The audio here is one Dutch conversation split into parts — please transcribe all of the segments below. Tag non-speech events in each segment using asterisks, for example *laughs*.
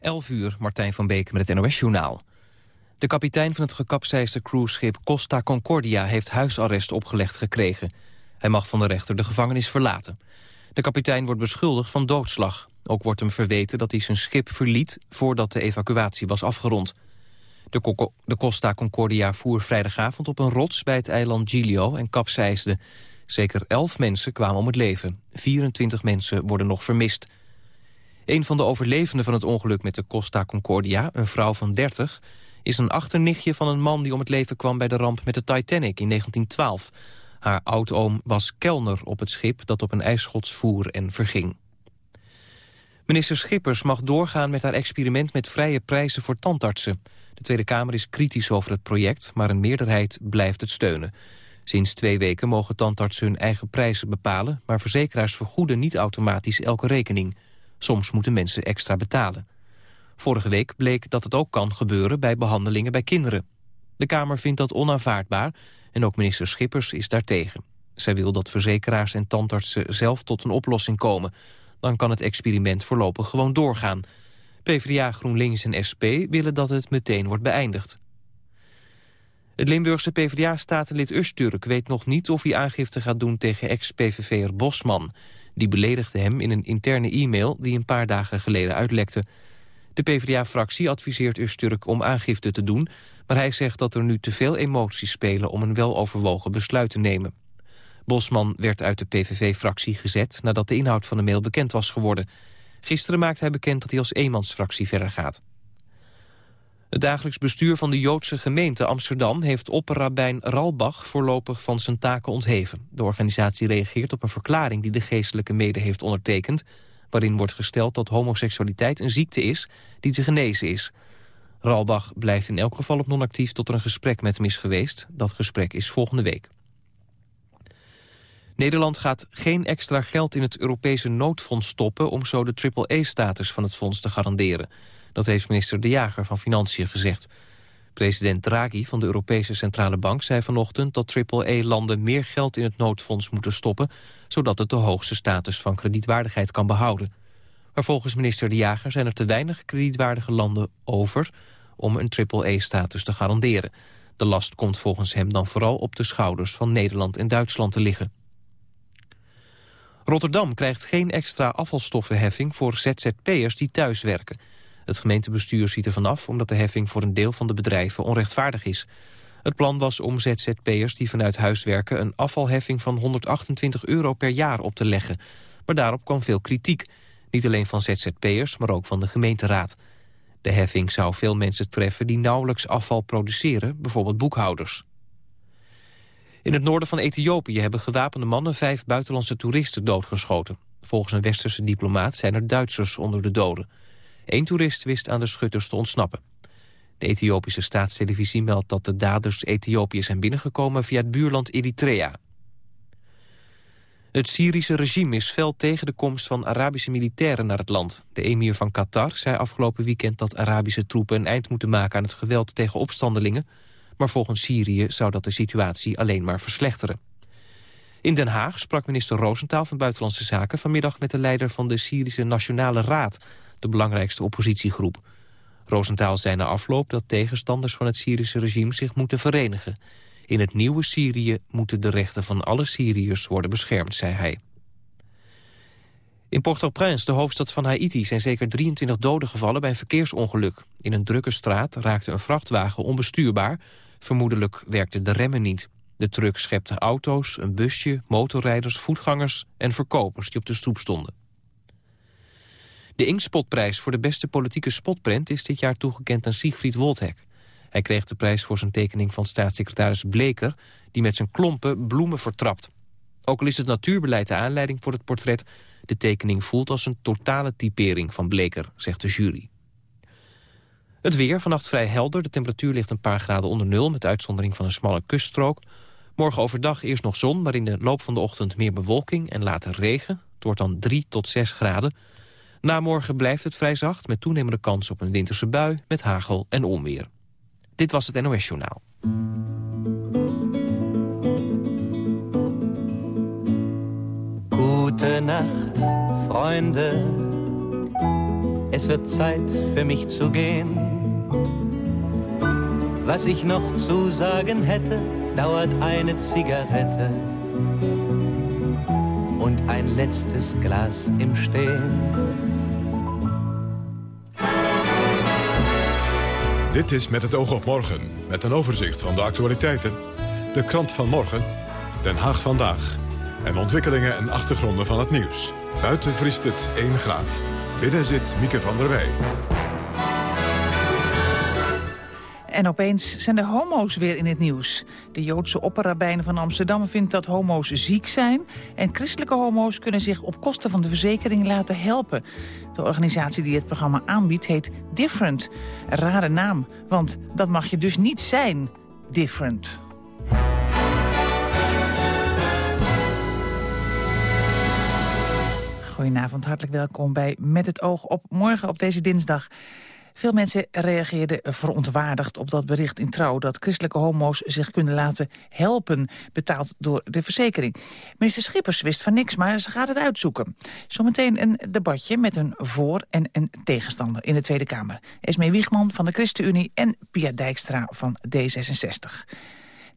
11 uur, Martijn van Beek met het NOS-journaal. De kapitein van het gekapseisde cruiseschip Costa Concordia... heeft huisarrest opgelegd gekregen. Hij mag van de rechter de gevangenis verlaten. De kapitein wordt beschuldigd van doodslag. Ook wordt hem verweten dat hij zijn schip verliet... voordat de evacuatie was afgerond. De, de Costa Concordia voer vrijdagavond op een rots bij het eiland Giglio en kapseisde. Zeker 11 mensen kwamen om het leven. 24 mensen worden nog vermist. Een van de overlevenden van het ongeluk met de Costa Concordia, een vrouw van 30... is een achternichtje van een man die om het leven kwam bij de ramp met de Titanic in 1912. Haar oudoom was kelner op het schip dat op een ijsschots voer en verging. Minister Schippers mag doorgaan met haar experiment met vrije prijzen voor tandartsen. De Tweede Kamer is kritisch over het project, maar een meerderheid blijft het steunen. Sinds twee weken mogen tandartsen hun eigen prijzen bepalen... maar verzekeraars vergoeden niet automatisch elke rekening. Soms moeten mensen extra betalen. Vorige week bleek dat het ook kan gebeuren bij behandelingen bij kinderen. De Kamer vindt dat onaanvaardbaar en ook minister Schippers is daartegen. Zij wil dat verzekeraars en tandartsen zelf tot een oplossing komen. Dan kan het experiment voorlopig gewoon doorgaan. PvdA, GroenLinks en SP willen dat het meteen wordt beëindigd. Het Limburgse PvdA-statenlid Usturk weet nog niet of hij aangifte gaat doen tegen ex-PVV'er Bosman. Die beledigde hem in een interne e-mail die een paar dagen geleden uitlekte. De PvdA-fractie adviseert Usturk om aangifte te doen... maar hij zegt dat er nu te veel emoties spelen om een weloverwogen besluit te nemen. Bosman werd uit de PVV-fractie gezet nadat de inhoud van de mail bekend was geworden. Gisteren maakte hij bekend dat hij als eenmansfractie verder gaat. Het dagelijks bestuur van de Joodse gemeente Amsterdam... heeft opperrabijn Ralbach voorlopig van zijn taken ontheven. De organisatie reageert op een verklaring die de geestelijke mede heeft ondertekend... waarin wordt gesteld dat homoseksualiteit een ziekte is die te genezen is. Ralbach blijft in elk geval op non-actief tot er een gesprek met hem is geweest. Dat gesprek is volgende week. Nederland gaat geen extra geld in het Europese noodfonds stoppen... om zo de triple-E-status van het fonds te garanderen... Dat heeft minister De Jager van Financiën gezegd. President Draghi van de Europese Centrale Bank zei vanochtend dat AAA-landen meer geld in het noodfonds moeten stoppen, zodat het de hoogste status van kredietwaardigheid kan behouden. Maar volgens minister De Jager zijn er te weinig kredietwaardige landen over om een AAA-status te garanderen. De last komt volgens hem dan vooral op de schouders van Nederland en Duitsland te liggen. Rotterdam krijgt geen extra afvalstoffenheffing voor ZZP'ers die thuiswerken. Het gemeentebestuur ziet er vanaf omdat de heffing voor een deel van de bedrijven onrechtvaardig is. Het plan was om ZZP'ers die vanuit huis werken een afvalheffing van 128 euro per jaar op te leggen. Maar daarop kwam veel kritiek. Niet alleen van ZZP'ers, maar ook van de gemeenteraad. De heffing zou veel mensen treffen die nauwelijks afval produceren, bijvoorbeeld boekhouders. In het noorden van Ethiopië hebben gewapende mannen vijf buitenlandse toeristen doodgeschoten. Volgens een westerse diplomaat zijn er Duitsers onder de doden. Eén toerist wist aan de schutters te ontsnappen. De Ethiopische staatstelevisie meldt dat de daders Ethiopië zijn binnengekomen via het buurland Eritrea. Het Syrische regime is fel tegen de komst van Arabische militairen naar het land. De emir van Qatar zei afgelopen weekend dat Arabische troepen een eind moeten maken aan het geweld tegen opstandelingen. Maar volgens Syrië zou dat de situatie alleen maar verslechteren. In Den Haag sprak minister Roosentaal van Buitenlandse Zaken vanmiddag met de leider van de Syrische Nationale Raad de belangrijkste oppositiegroep. Rosenthal zei na afloop dat tegenstanders van het Syrische regime zich moeten verenigen. In het nieuwe Syrië moeten de rechten van alle Syriërs worden beschermd, zei hij. In Port-au-Prince, de hoofdstad van Haiti, zijn zeker 23 doden gevallen bij een verkeersongeluk. In een drukke straat raakte een vrachtwagen onbestuurbaar. Vermoedelijk werkten de remmen niet. De truck schepte auto's, een busje, motorrijders, voetgangers en verkopers die op de stoep stonden. De Inkspotprijs voor de beste politieke spotprent is dit jaar toegekend aan Siegfried Woldhek. Hij kreeg de prijs voor zijn tekening van staatssecretaris Bleker... die met zijn klompen bloemen vertrapt. Ook al is het natuurbeleid de aanleiding voor het portret... de tekening voelt als een totale typering van Bleker, zegt de jury. Het weer, vannacht vrij helder. De temperatuur ligt een paar graden onder nul... met uitzondering van een smalle kuststrook. Morgen overdag eerst nog zon, maar in de loop van de ochtend meer bewolking... en later regen. Het wordt dan 3 tot 6 graden. Na morgen blijft het vrij zacht met toenemende kans op een winterse bui met hagel en onweer. Dit was het NOS Journaal. Gute Nacht, Freunde. es wird Zeit für mich zu gehen. Was ich noch zu sagen hätte, dauert eine Zigarette und ein letztes Glas im Stehen. Dit is Met het oog op morgen, met een overzicht van de actualiteiten. De krant van morgen, Den Haag vandaag. En ontwikkelingen en achtergronden van het nieuws. Buiten vriest het 1 graad. Binnen zit Mieke van der Wij. En opeens zijn de homo's weer in het nieuws. De Joodse opperrabijn van Amsterdam vindt dat homo's ziek zijn... en christelijke homo's kunnen zich op kosten van de verzekering laten helpen. De organisatie die het programma aanbiedt heet Different. Rare naam, want dat mag je dus niet zijn, Different. Goedenavond, hartelijk welkom bij Met het oog op morgen op deze dinsdag. Veel mensen reageerden verontwaardigd op dat bericht in Trouw... dat christelijke homo's zich kunnen laten helpen, betaald door de verzekering. Minister Schippers wist van niks, maar ze gaat het uitzoeken. Zometeen een debatje met een voor- en een tegenstander in de Tweede Kamer. Esmee Wiegman van de ChristenUnie en Pia Dijkstra van D66.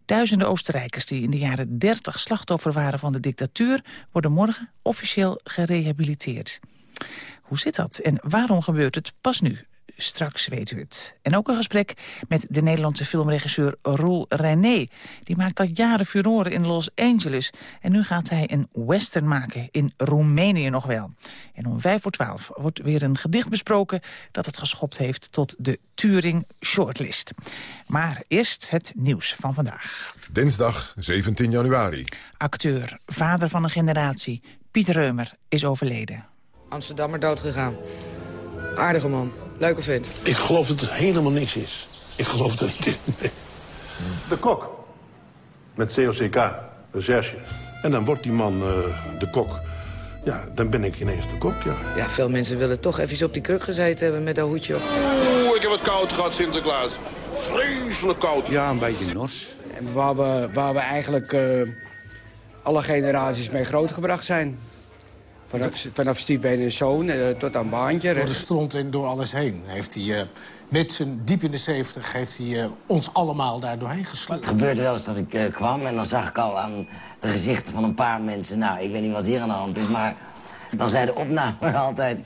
Duizenden Oostenrijkers die in de jaren 30 slachtoffer waren van de dictatuur... worden morgen officieel gerehabiliteerd. Hoe zit dat en waarom gebeurt het pas nu? Straks weet u het. En ook een gesprek met de Nederlandse filmregisseur Roel René. Die maakt al jaren furoren in Los Angeles. En nu gaat hij een western maken, in Roemenië nog wel. En om vijf voor twaalf wordt weer een gedicht besproken... dat het geschopt heeft tot de Turing Shortlist. Maar eerst het nieuws van vandaag. Dinsdag 17 januari. Acteur, vader van een generatie, Piet Reumer is overleden. Amsterdammer dood gegaan. Aardige man. Leuke vent. Ik geloof dat het helemaal niks is. Ik geloof het niet in. Nee. De kok. Met COCK, recherche. En dan wordt die man uh, de kok. Ja, dan ben ik ineens de kok, ja. Ja, veel mensen willen toch even op die kruk gezeten hebben met dat hoedje op. Oeh, ik heb het koud gehad, Sinterklaas. Vreselijk koud. Ja, een beetje nors. En waar we, waar we eigenlijk uh, alle generaties mee grootgebracht zijn. Vanaf, vanaf Steve en zoon uh, tot aan Baantje. Door de stront en door alles heen heeft hij... Uh, met zijn diep in de zeventig heeft hij uh, ons allemaal daar doorheen gesleurd. Het gebeurde wel eens dat ik kwam en dan zag ik al aan de gezichten van een paar mensen... nou, ik weet niet wat hier aan de hand is, maar dan zei de opname *laughs* altijd...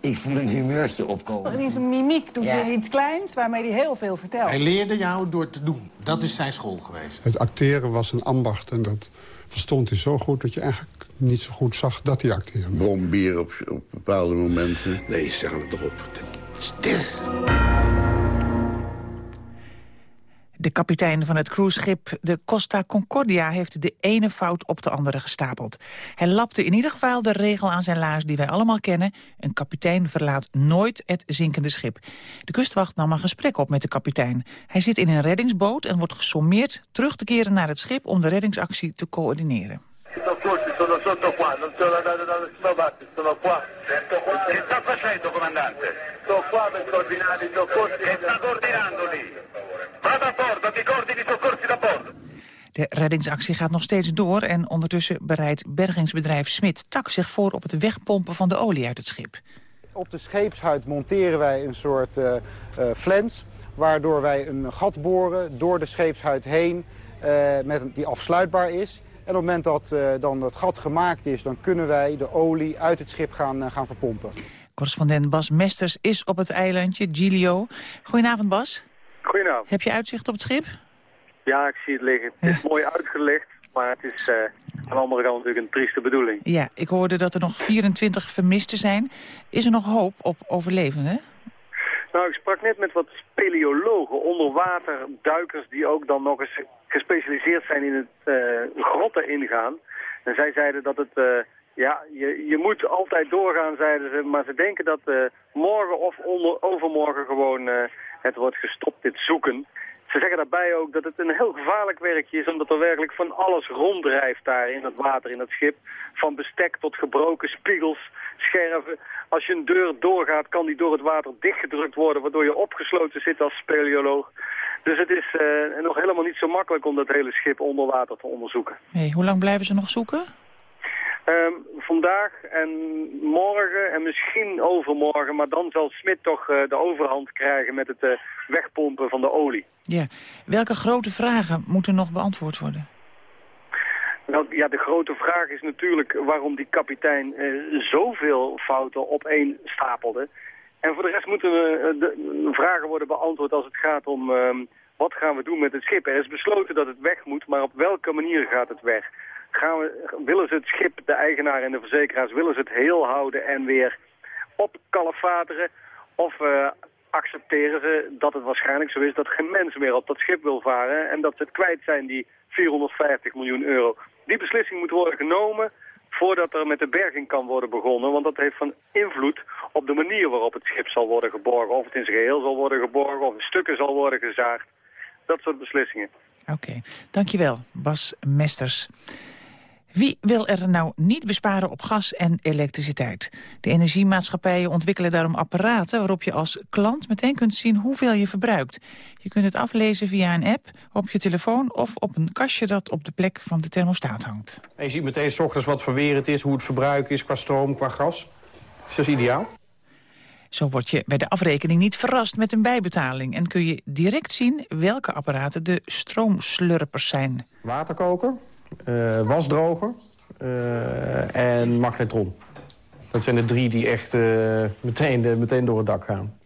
Ik voel een humeurtje opkomen. In zijn mimiek doet ja. hij iets kleins waarmee hij heel veel vertelt. Hij leerde jou door te doen. Dat is zijn school geweest. Het acteren was een ambacht en dat verstond hij zo goed... dat je eigenlijk niet zo goed zag dat hij acteerde. Brombier op, op bepaalde momenten. Nee, zeg het toch op. Sterk. De kapitein van het cruiseschip de Costa Concordia heeft de ene fout op de andere gestapeld. Hij lapte in ieder geval de regel aan zijn laars die wij allemaal kennen. Een kapitein verlaat nooit het zinkende schip. De kustwacht nam een gesprek op met de kapitein. Hij zit in een reddingsboot en wordt gesommeerd terug te keren naar het schip om de reddingsactie te coördineren. sta facendo, comandante? Sto qua per coordinare sta coordinando lì? De reddingsactie gaat nog steeds door en ondertussen bereidt bergingsbedrijf Smit Tak zich voor op het wegpompen van de olie uit het schip. Op de scheepshuid monteren wij een soort uh, uh, flens, waardoor wij een gat boren door de scheepshuid heen, uh, met, die afsluitbaar is. En op het moment dat uh, dan dat gat gemaakt is, dan kunnen wij de olie uit het schip gaan, uh, gaan verpompen. Correspondent Bas Mesters is op het eilandje Giglio. Goedenavond Bas. Goedenavond. Heb je uitzicht op het schip? Ja, ik zie het liggen. Het is mooi uitgelegd, maar het is uh, aan de andere kant natuurlijk een trieste bedoeling. Ja, ik hoorde dat er nog 24 vermisten zijn. Is er nog hoop op overlevenden? Nou, ik sprak net met wat speleologen, onderwaterduikers... die ook dan nog eens gespecialiseerd zijn in het uh, grotten ingaan. En zij zeiden dat het... Uh, ja, je, je moet altijd doorgaan, zeiden ze. Maar ze denken dat morgen of onder, overmorgen gewoon het wordt gestopt, dit zoeken. Ze zeggen daarbij ook dat het een heel gevaarlijk werkje is... omdat er werkelijk van alles ronddrijft daar in het water, in het schip. Van bestek tot gebroken spiegels, scherven. Als je een deur doorgaat, kan die door het water dichtgedrukt worden... waardoor je opgesloten zit als speleoloog. Dus het is uh, nog helemaal niet zo makkelijk om dat hele schip onder water te onderzoeken. Hey, hoe lang blijven ze nog zoeken? Ehm, vandaag en morgen en misschien overmorgen, maar dan zal Smit toch eh, de overhand krijgen met het uh, wegpompen van de olie. Ja. Welke grote vragen moeten nog beantwoord worden? Nou, ja, de grote vraag is natuurlijk waarom die kapitein uh, zoveel fouten opeen stapelde. En voor de rest moeten we, de vragen worden beantwoord als het gaat om ehm, wat gaan we doen met het schip. Er is besloten dat het weg moet, maar op welke manier gaat het weg? Gaan willen ze het schip, de eigenaar en de verzekeraars, willen ze het heel houden en weer opkalefateren? Of uh, accepteren ze dat het waarschijnlijk zo is dat geen mens meer op dat schip wil varen en dat ze het kwijt zijn, die 450 miljoen euro. Die beslissing moet worden genomen voordat er met de berging kan worden begonnen. Want dat heeft van invloed op de manier waarop het schip zal worden geborgen. Of het in zijn geheel zal worden geborgen, of in stukken zal worden gezaagd. Dat soort beslissingen. Oké, dankjewel Bas Mesters. Wie wil er nou niet besparen op gas en elektriciteit? De energiemaatschappijen ontwikkelen daarom apparaten... waarop je als klant meteen kunt zien hoeveel je verbruikt. Je kunt het aflezen via een app, op je telefoon... of op een kastje dat op de plek van de thermostaat hangt. En je ziet meteen s ochtends wat voor weer het is... hoe het verbruik is qua stroom, qua gas. Dus dat is ideaal. Zo word je bij de afrekening niet verrast met een bijbetaling... en kun je direct zien welke apparaten de stroomslurpers zijn. Waterkoker, wasdroger uh, en magnetron. Dat zijn de drie die echt uh, meteen, meteen door het dak gaan.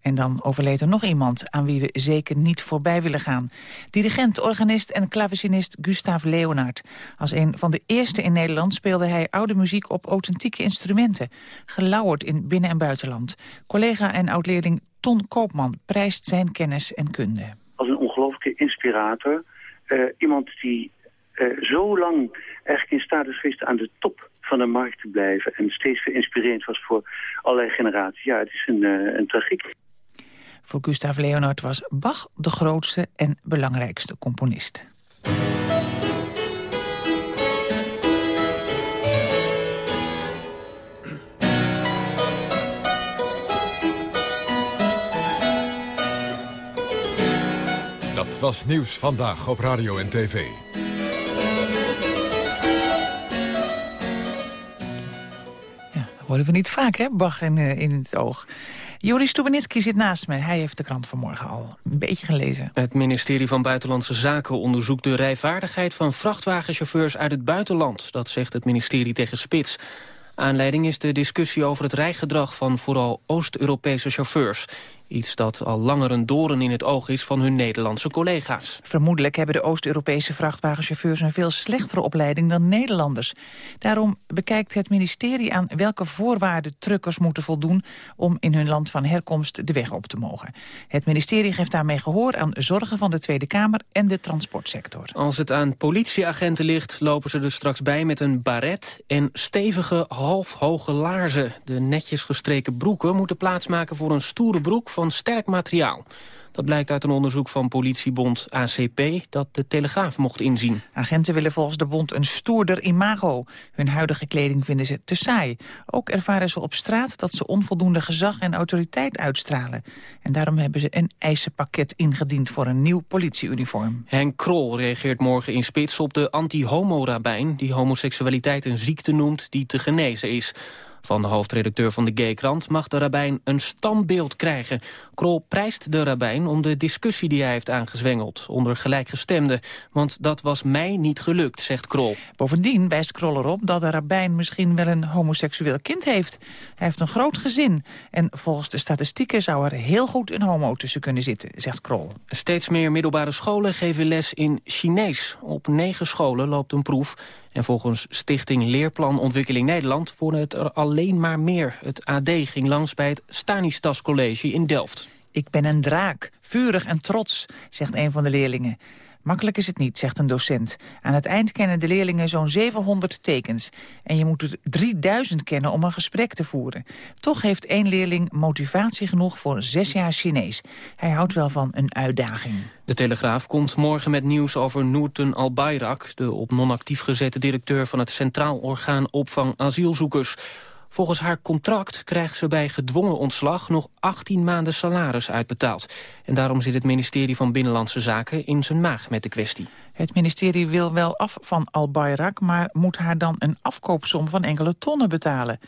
En dan overleed er nog iemand aan wie we zeker niet voorbij willen gaan. Dirigent, organist en klavecinist Gustav Leonard. Als een van de eerste in Nederland speelde hij oude muziek op authentieke instrumenten. Gelauwerd in binnen- en buitenland. Collega en oud-leerling Ton Koopman prijst zijn kennis en kunde. Als een ongelooflijke inspirator. Uh, iemand die uh, zo lang eigenlijk in staat is geweest aan de top van de markt te blijven... en steeds weer inspirerend was voor allerlei generaties. Ja, het is een, uh, een tragiek. Voor Gustav Leonard was Bach de grootste en belangrijkste componist. Dat was Nieuws Vandaag op Radio en TV. Horen we niet vaak, hè, in, uh, in het oog. Joris Stubenitski zit naast me. Hij heeft de krant vanmorgen al een beetje gelezen. Het ministerie van Buitenlandse Zaken onderzoekt de rijvaardigheid van vrachtwagenchauffeurs uit het buitenland. Dat zegt het ministerie tegen Spits. Aanleiding is de discussie over het rijgedrag van vooral Oost-Europese chauffeurs. Iets dat al langer een doren in het oog is van hun Nederlandse collega's. Vermoedelijk hebben de Oost-Europese vrachtwagenchauffeurs... een veel slechtere opleiding dan Nederlanders. Daarom bekijkt het ministerie aan welke voorwaarden truckers moeten voldoen... om in hun land van herkomst de weg op te mogen. Het ministerie geeft daarmee gehoor aan zorgen van de Tweede Kamer... en de transportsector. Als het aan politieagenten ligt, lopen ze er straks bij met een baret... en stevige, halfhoge laarzen. De netjes gestreken broeken moeten plaatsmaken voor een stoere broek van sterk materiaal. Dat blijkt uit een onderzoek van politiebond ACP dat de Telegraaf mocht inzien. Agenten willen volgens de bond een stoerder imago. Hun huidige kleding vinden ze te saai. Ook ervaren ze op straat dat ze onvoldoende gezag en autoriteit uitstralen. En daarom hebben ze een eisenpakket ingediend voor een nieuw politieuniform. Henk Krol reageert morgen in spits op de anti-homo-rabijn... die homoseksualiteit een ziekte noemt die te genezen is. Van de hoofdredacteur van de Gaykrant mag de rabbijn een standbeeld krijgen. Krol prijst de rabbijn om de discussie die hij heeft aangezwengeld... onder gelijkgestemden, want dat was mij niet gelukt, zegt Krol. Bovendien wijst Krol erop dat de rabbijn misschien wel een homoseksueel kind heeft. Hij heeft een groot gezin en volgens de statistieken zou er heel goed een homo tussen kunnen zitten, zegt Krol. Steeds meer middelbare scholen geven les in Chinees. Op negen scholen loopt een proef en volgens Stichting Leerplanontwikkeling Nederland worden het er alleen maar meer. Het AD ging langs bij het Stanistas College in Delft. Ik ben een draak, vurig en trots, zegt een van de leerlingen. Makkelijk is het niet, zegt een docent. Aan het eind kennen de leerlingen zo'n 700 tekens. En je moet er 3000 kennen om een gesprek te voeren. Toch heeft één leerling motivatie genoeg voor zes jaar Chinees. Hij houdt wel van een uitdaging. De Telegraaf komt morgen met nieuws over Noorten Albayrak... de op non-actief gezette directeur van het Centraal Orgaan Opvang Asielzoekers. Volgens haar contract krijgt ze bij gedwongen ontslag nog 18 maanden salaris uitbetaald. En daarom zit het ministerie van Binnenlandse Zaken in zijn maag met de kwestie. Het ministerie wil wel af van Al-Bayrak... maar moet haar dan een afkoopsom van enkele tonnen betalen.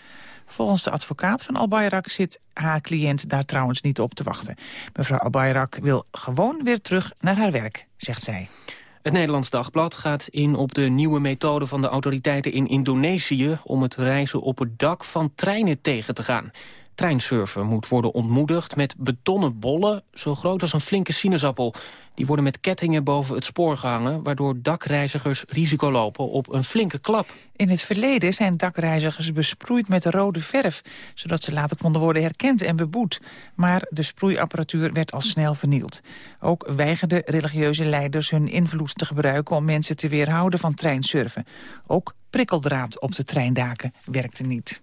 Volgens de advocaat van Al-Bayrak zit haar cliënt daar trouwens niet op te wachten. Mevrouw Al-Bayrak wil gewoon weer terug naar haar werk, zegt zij. Het Nederlands Dagblad gaat in op de nieuwe methode van de autoriteiten in Indonesië... om het reizen op het dak van treinen tegen te gaan. Treinsurfen moet worden ontmoedigd met betonnen bollen... zo groot als een flinke sinaasappel. Die worden met kettingen boven het spoor gehangen... waardoor dakreizigers risico lopen op een flinke klap. In het verleden zijn dakreizigers besproeid met rode verf... zodat ze later konden worden herkend en beboet. Maar de sproeiapparatuur werd al snel vernield. Ook weigerden religieuze leiders hun invloed te gebruiken... om mensen te weerhouden van treinsurfen. Ook prikkeldraad op de treindaken werkte niet.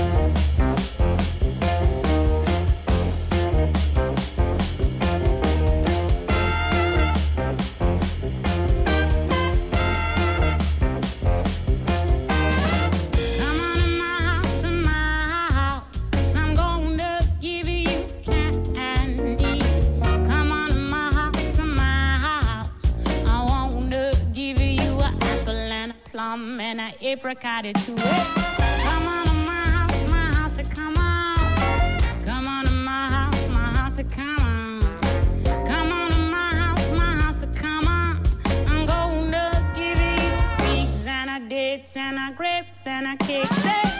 And I apricot it to it. Come on to my house, my house, come on. Come on to my house, my house, come on. Come on to my house, my house, come on. I'm gonna give you figs and a dates and a grapes and a cake. Say,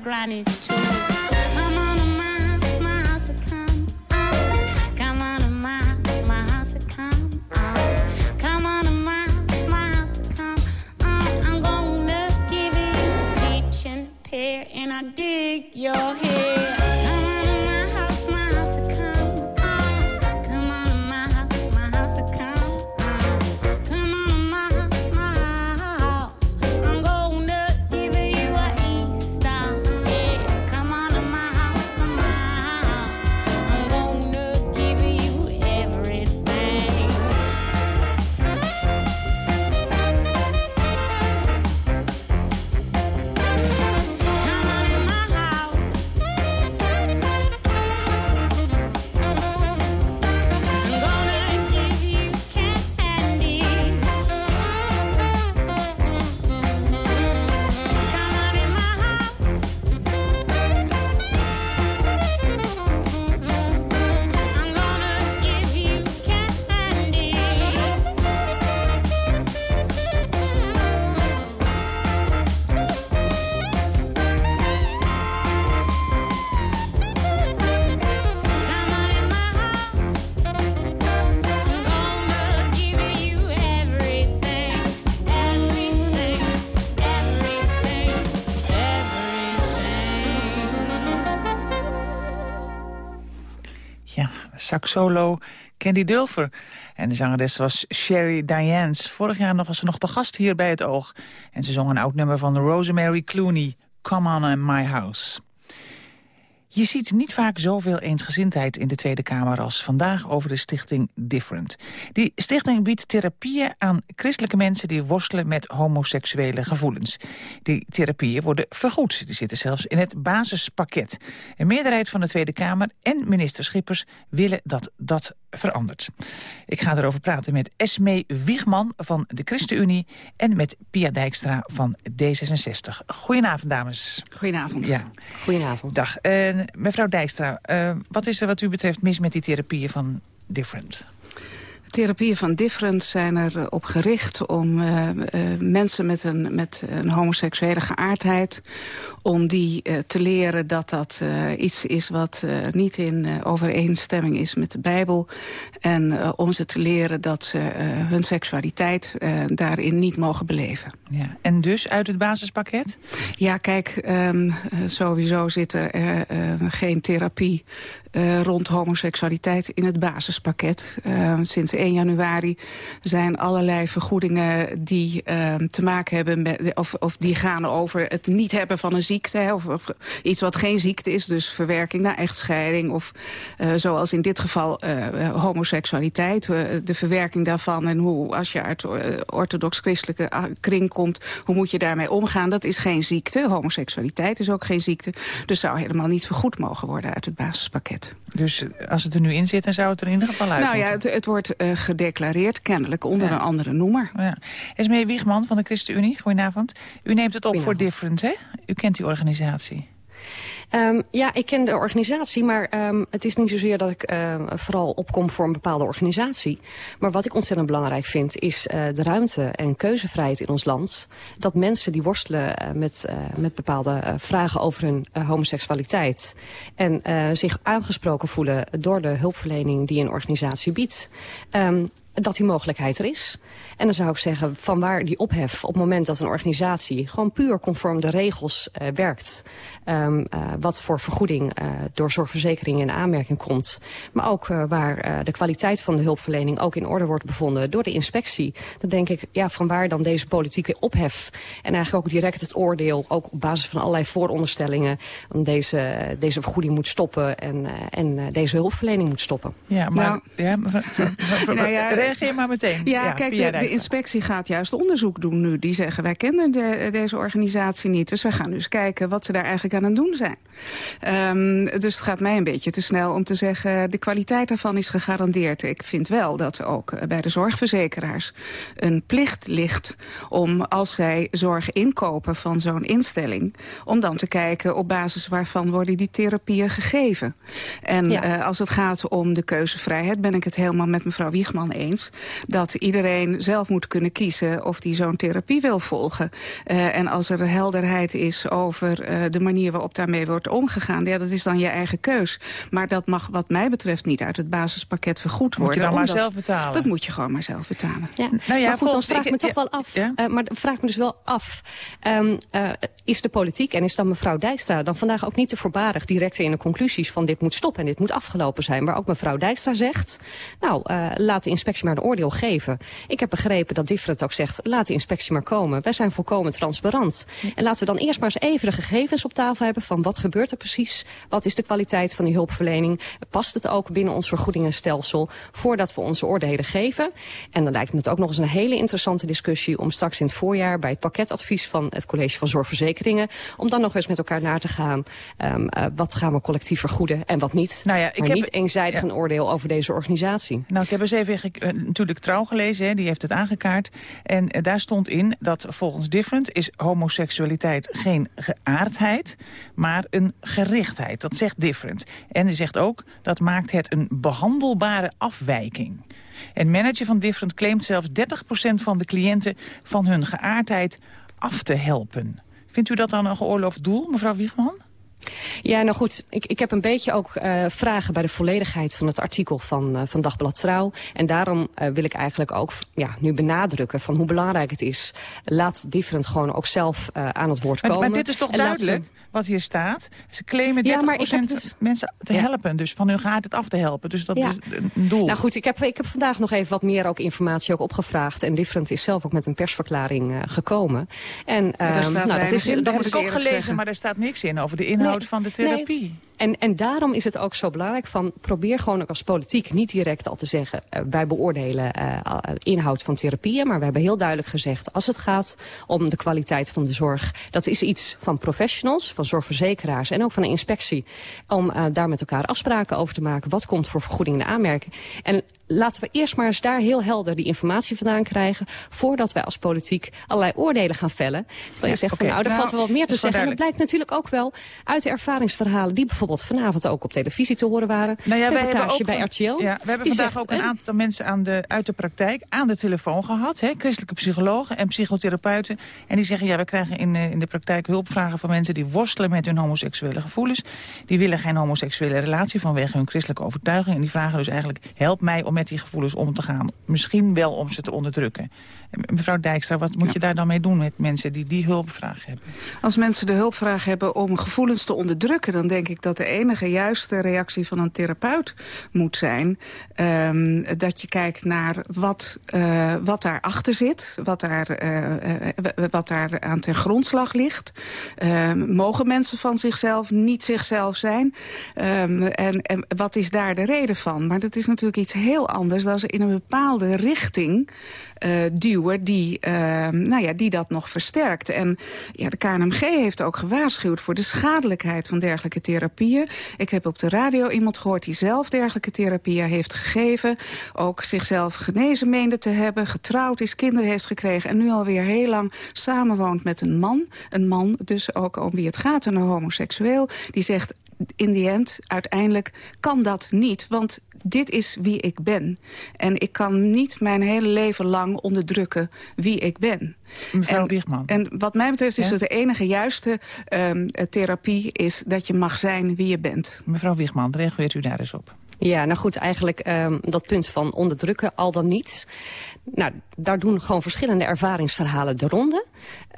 a saxolo Candy Dulfer. En de zangeres was Sherry Dianes. Vorig jaar nog was ze nog te gast hier bij het Oog. En ze zong een oud nummer van Rosemary Clooney. Come on in my house. Je ziet niet vaak zoveel eensgezindheid in de Tweede Kamer als vandaag over de stichting Different. Die stichting biedt therapieën aan christelijke mensen die worstelen met homoseksuele gevoelens. Die therapieën worden vergoed. Die zitten zelfs in het basispakket. Een meerderheid van de Tweede Kamer en minister Schippers willen dat dat veranderd. Ik ga erover praten met Esme Wiegman van de ChristenUnie... en met Pia Dijkstra van D66. Goedenavond, dames. Goedenavond. Ja. Goedenavond. Dag. Eh, mevrouw Dijkstra, eh, wat is er wat u betreft mis met die therapieën van Different? Therapieën van Different zijn erop gericht om uh, uh, mensen met een, met een homoseksuele geaardheid... om die uh, te leren dat dat iets is wat niet in overeenstemming is met de Bijbel. En om ze te leren dat ze hun seksualiteit daarin niet mogen beleven. Ja. En dus uit het basispakket? Ja, kijk, um, sowieso zit er geen therapie uh, rond homoseksualiteit in het basispakket. Uh, sinds 1 januari zijn allerlei vergoedingen die uh, te maken hebben met, of, of die gaan over het niet hebben van een ziekte, of, iets wat geen ziekte is, dus verwerking naar echtscheiding, of uh, zoals in dit geval uh, homoseksualiteit, uh, de verwerking daarvan en hoe als je uit orthodox-christelijke kring komt, hoe moet je daarmee omgaan? Dat is geen ziekte. Homoseksualiteit is ook geen ziekte. Dus zou helemaal niet vergoed mogen worden uit het basispakket. Dus als het er nu in zit, dan zou het er in ieder geval uit Nou ja, het, het wordt uh, gedeclareerd, kennelijk, onder Ja. een andere noemer. Ja. Esmee Wiegman van de ChristenUnie, goedenavond. U neemt het op voor Different, hè? U kent die organisatie. Um, ja, ik ken de organisatie, maar um, het is niet zozeer dat ik uh, vooral opkom voor een bepaalde organisatie. Maar wat ik ontzettend belangrijk vind, is uh, de ruimte en keuzevrijheid in ons land. Dat mensen die worstelen uh, met, uh, met bepaalde vragen over hun homoseksualiteit... en zich aangesproken voelen door de hulpverlening die een organisatie biedt... Dat die mogelijkheid er is. En dan zou ik zeggen, van waar die ophef op het moment dat een organisatie gewoon puur conform de regels uh, werkt. Um, uh, wat voor vergoeding uh, door zorgverzekering in aanmerking komt. Maar ook uh, waar uh, de kwaliteit van de hulpverlening ook in orde wordt bevonden door de inspectie. Dan denk ik, ja, van waar dan deze politieke ophef. En eigenlijk ook direct het oordeel, ook op basis van allerlei vooronderstellingen. Om deze, deze vergoeding moet stoppen en, uh, en uh, deze hulpverlening moet stoppen. Ja, maar Nou. ja, *laughs* Nou ja, reageer maar meteen. Ja, kijk, de, de inspectie gaat juist onderzoek doen nu. Die zeggen, wij kennen de, deze organisatie niet. Dus wij gaan dus kijken wat ze daar eigenlijk aan het doen zijn. Um, dus het gaat mij een beetje te snel om te zeggen... de kwaliteit daarvan is gegarandeerd. Ik vind wel dat ook bij de zorgverzekeraars een plicht ligt... om als zij zorg inkopen van zo'n instelling... om dan te kijken op basis waarvan worden die therapieën gegeven. En Ja. eh, als het gaat om de keuzevrijheid... ben ik het helemaal met mevrouw Wiegman eens... dat iedereen zelf moet kunnen kiezen of die zo'n therapie wil volgen. Uh, en als er helderheid is over uh, de manier waarop daarmee wordt omgegaan... ja, dat is dan je eigen keus. Maar dat mag wat mij betreft niet uit het basispakket vergoed Moet je worden. dan maar zelf betalen. Dat moet je gewoon maar zelf betalen. Ja. Nou ja, maar goed, dan vraag ik ik- me toch ja, wel af. ja. eh, maar dan vraag ik me dus wel af. ehm, eh, is de politiek en is dan mevrouw Dijkstra dan vandaag ook niet te voorbarig direct in de conclusies van dit moet stoppen en dit moet afgelopen zijn. Waar ook mevrouw Dijkstra zegt, nou eh, laat de inspectie maar een oordeel geven. Ik heb begrepen dat Different ook zegt, laat de inspectie maar komen. Wij zijn volkomen transparant. En laten we dan eerst maar eens even de gegevens op tafel hebben van wat gebeurt er precies? Wat is de kwaliteit van die hulpverlening? Past het ook binnen ons vergoedingenstelsel voordat we onze oordelen geven? En dan lijkt me het ook nog eens een hele interessante discussie om straks in het voorjaar bij het pakketadvies van het College van Zorgverzekeringen, om dan nog eens met elkaar naar te gaan, um, uh, wat gaan we collectief vergoeden en wat niet. Nou ja, ik maar heb- niet eenzijdig een oordeel over deze organisatie. Nou, ik heb eens even eh, natuurlijk trouw gelezen, hè, die heeft het En eh, daar stond in dat volgens Different is homoseksualiteit geen geaardheid, maar een gerichtheid. Dat zegt Different. En die zegt ook, dat maakt het een behandelbare afwijking. En manager van Different claimt zelfs 30% van de cliënten van hun geaardheid af te helpen. Vindt u dat dan een geoorloofd doel, mevrouw Wiegman? Ja, nou goed, ik, ik heb een beetje ook uh, vragen bij de volledigheid van het artikel van, uh, van Dagblad Trouw. En daarom uh, wil ik eigenlijk ook ja, nu benadrukken van hoe belangrijk het is. Laat Different gewoon ook zelf aan het woord Maar, komen. maar dit is toch ze- duidelijk wat hier staat? Ze claimen 30% Ja, maar ik heb dus- mensen te Ja. helpen. Dus van hun geaardheid af te helpen. Dus dat Ja. is een doel. Nou goed, ik heb, ik heb vandaag nog even wat meer ook informatie ook opgevraagd. En Different is zelf ook met een persverklaring uh, gekomen. En, daar ehm, staat nou, dat is, in, dat dat heb is ik ook gelezen, zeggen. maar daar staat niks in over de inhoud Nee, van de therapie. En, en daarom is het ook zo belangrijk van probeer gewoon ook als politiek niet direct al te zeggen eh, wij beoordelen eh, eh, inhoud van therapieën, maar we hebben heel duidelijk gezegd als het gaat om de kwaliteit van de zorg, dat is iets van professionals, van zorgverzekeraars en ook van de inspectie om eh, daar met elkaar afspraken over te maken. Wat komt voor vergoeding in de aanmerking? En laten we eerst maar eens daar heel helder die informatie vandaan krijgen... voordat wij als politiek allerlei oordelen gaan vellen. Terwijl je Ja, zegt, van, nou, er Nou, valt wel wat meer te zeggen. En dat blijkt natuurlijk ook wel uit de ervaringsverhalen... die bijvoorbeeld vanavond ook op televisie te horen waren. Nou ja, wij hebben Reportage ook bij RTL. Ja, we hebben vandaag zegt, ook een aantal mensen aan de, uit de praktijk aan de telefoon gehad. Hè, christelijke psychologen en psychotherapeuten. En die zeggen, ja, we krijgen in, eh, in de praktijk hulpvragen van mensen... die worstelen met hun homoseksuele gevoelens. Die willen geen homoseksuele relatie vanwege hun christelijke overtuiging. En die vragen dus eigenlijk, help mij om met die gevoelens om te gaan. Misschien wel om ze te onderdrukken. Mevrouw Dijkstra, wat moet je daar dan mee doen met mensen die die hulpvraag hebben? Als mensen de hulpvraag hebben om gevoelens te onderdrukken... dan denk ik dat de enige juiste reactie van een therapeut moet zijn... ehm, dat je kijkt naar wat, eh wat daarachter zit, wat daar, eh, eh, wat daar aan ten grondslag ligt. Ehm, mogen mensen van zichzelf niet zichzelf zijn? Ehm, en, en wat is daar de reden van? Maar dat is natuurlijk iets heel anders dan ze in een bepaalde richting duwen die, ehm, nou ja, die dat nog versterkt. En ja, de KNMG heeft ook gewaarschuwd voor de schadelijkheid van dergelijke therapieën. Ik heb op de radio iemand gehoord die zelf dergelijke therapieën heeft gegeven. Ook zichzelf genezen meende te hebben, getrouwd is, kinderen heeft gekregen... en nu alweer heel lang samenwoont met een man. Een man dus ook om wie het gaat, een homoseksueel. Die zegt, in die end, uiteindelijk kan dat niet. Want dit is wie ik ben. En ik kan niet mijn hele leven lang onderdrukken wie ik ben. Mevrouw en, Wiegman. En wat mij betreft is Ja? het de enige juiste ehm, therapie... is dat je mag zijn wie je bent. Mevrouw Wiegman, reageert u daar eens op? Ja, nou goed, eigenlijk ehm, dat punt van onderdrukken, al dan niet. Nou, daar doen gewoon verschillende ervaringsverhalen de ronde.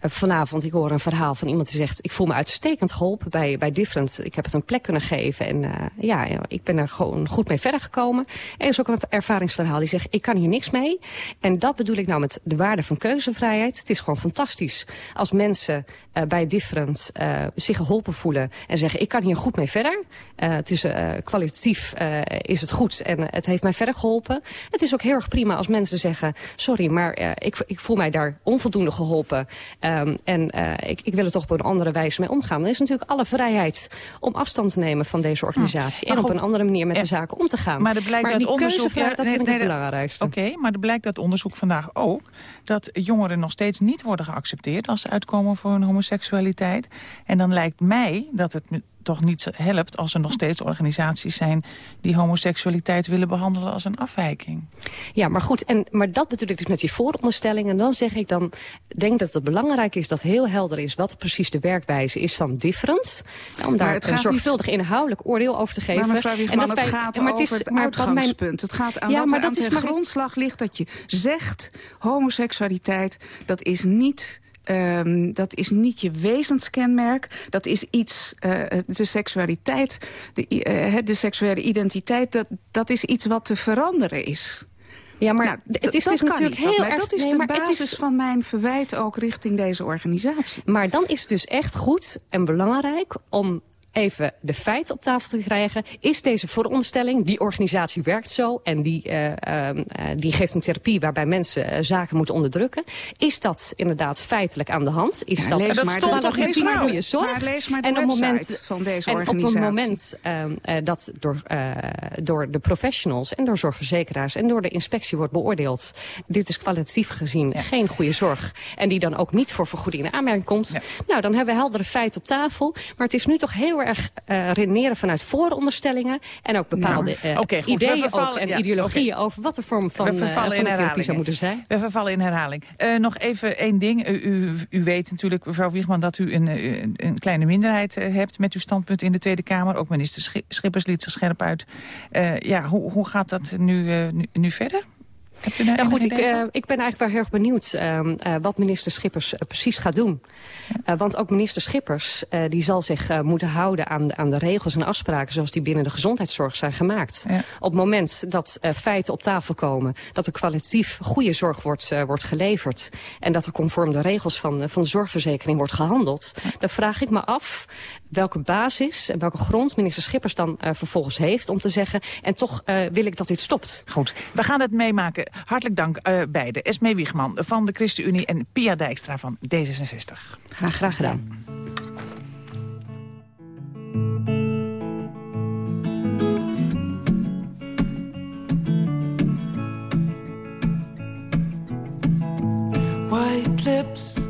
Eh, vanavond, ik hoor een verhaal van iemand die zegt... ik voel me uitstekend geholpen bij, bij Different. Ik heb het een plek kunnen geven en eh, ja, ik ben er gewoon goed mee verder gekomen. Er is ook een ervaringsverhaal die zegt, ik kan hier niks mee. En dat bedoel ik nou met de waarde van keuzevrijheid. Het is gewoon fantastisch als mensen eh, bij Different zich geholpen voelen... en zeggen, ik kan hier goed mee verder. Het is kwalitatief is het goed en het heeft mij verder geholpen. Het is ook heel erg prima als mensen zeggen... sorry, maar eh, ik, ik voel mij daar onvoldoende geholpen... Ehm, en eh, ik, ik wil er toch op een andere wijze mee omgaan. Dan is natuurlijk alle vrijheid om afstand te nemen van deze organisatie... En goed, op een andere manier met eh, de zaken om te gaan. Maar er blijkt uit die onderzoek... keuzevrijheid, dat nee, vind ik het belangrijkste. Oké, maar er blijkt uit onderzoek vandaag ook... dat jongeren nog steeds niet worden geaccepteerd... als ze uitkomen voor hun homoseksualiteit. En dan lijkt mij dat het toch niet helpt... als er nog steeds organisaties zijn... die homoseksualiteit willen behandelen als een afwijking. Ja, maar goed, en, maar dat bedoel ik dus met die vooronderstellingen. En dan zeg ik dan, denk dat het belangrijk is dat heel helder is... wat precies de werkwijze is van different. Ja, Om daar het een zorgvuldig inhoudelijk oordeel over te geven. Maar mevrouw Wiegman, dat het gaat maar over is- het maar wat mijn- uitgangspunt. Het gaat aan Ja, wat maar er aan dat is ten maar- grondslag ligt. Dat je zegt, homoseksualiteit, dat is niet... ehm, dat is niet je wezenskenmerk. Dat is iets, eh, de seksualiteit, de, eh, de seksuele identiteit... Dat, dat is iets wat te veranderen is. Ja, maar Nou, het is dus natuurlijk niet, heel mij- erg- Dat is nee, de basis is- van mijn verwijt ook richting deze organisatie. Maar dan is het dus echt goed en belangrijk om even de feiten op tafel te krijgen. Is deze vooronderstelling, die organisatie werkt zo... en die, eh, ehm, eh, die geeft een therapie waarbij mensen eh, zaken moeten onderdrukken... is dat inderdaad feitelijk aan de hand? Is Ja, dat, lees maar de- kwalitatief toch in trouw. goede zorg? Maar lees maar de en op moment, van deze en op organisatie. het moment ehm, eh, dat door, eh, door de professionals en door zorgverzekeraars... en door de inspectie wordt beoordeeld... dit is kwalitatief gezien geen goede zorg... en die dan ook niet voor vergoeding in aanmerking komt... nou, dan hebben we heldere feiten op tafel. Maar het is nu toch heel erg eh redeneren vanuit vooronderstellingen... en ook bepaalde Nou, eh, goed, ideeën ook en ja, ideologieën... over wat de vorm van, eh, van de therapie zou moeten zijn. We vervallen in herhaling. Nog even één ding. U, u, u weet natuurlijk, mevrouw Wiegman, dat u een, een, een kleine minderheid hebt... met uw standpunt in de Tweede Kamer. Ook minister Schi- Schippers liet zich scherp uit. Ja, hoe, hoe gaat dat nu, nu, nu verder? Ja, goed, ik, eh, ik ben eigenlijk wel heel erg benieuwd ehm, eh, wat minister Schippers eh, precies gaat doen. Eh, want ook minister Schippers eh, die zal zich eh, moeten houden aan, de- aan de regels en afspraken zoals die binnen de gezondheidszorg zijn gemaakt. Op het moment dat eh, feiten op tafel komen, dat er kwalitatief goede zorg wordt, eh, wordt geleverd en dat er conform de regels van, eh, van de zorgverzekering wordt gehandeld, dan vraag ik me af welke basis en welke grond minister Schippers dan eh, vervolgens heeft om te zeggen en toch eh, wil ik dat dit stopt. Goed, we gaan het meemaken. Hartelijk dank eh beiden. Esmee Wiegman van de ChristenUnie en Pia Dijkstra van D66. Graag, graag gedaan. White lips,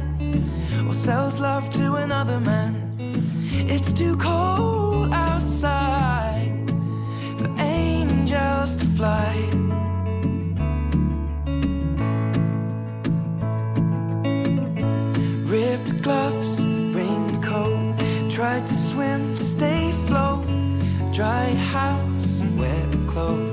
sells love to another man. It's too cold outside for angels to fly. Ripped gloves, raincoat, tried to swim, stay afloat. Dry house wet clothes.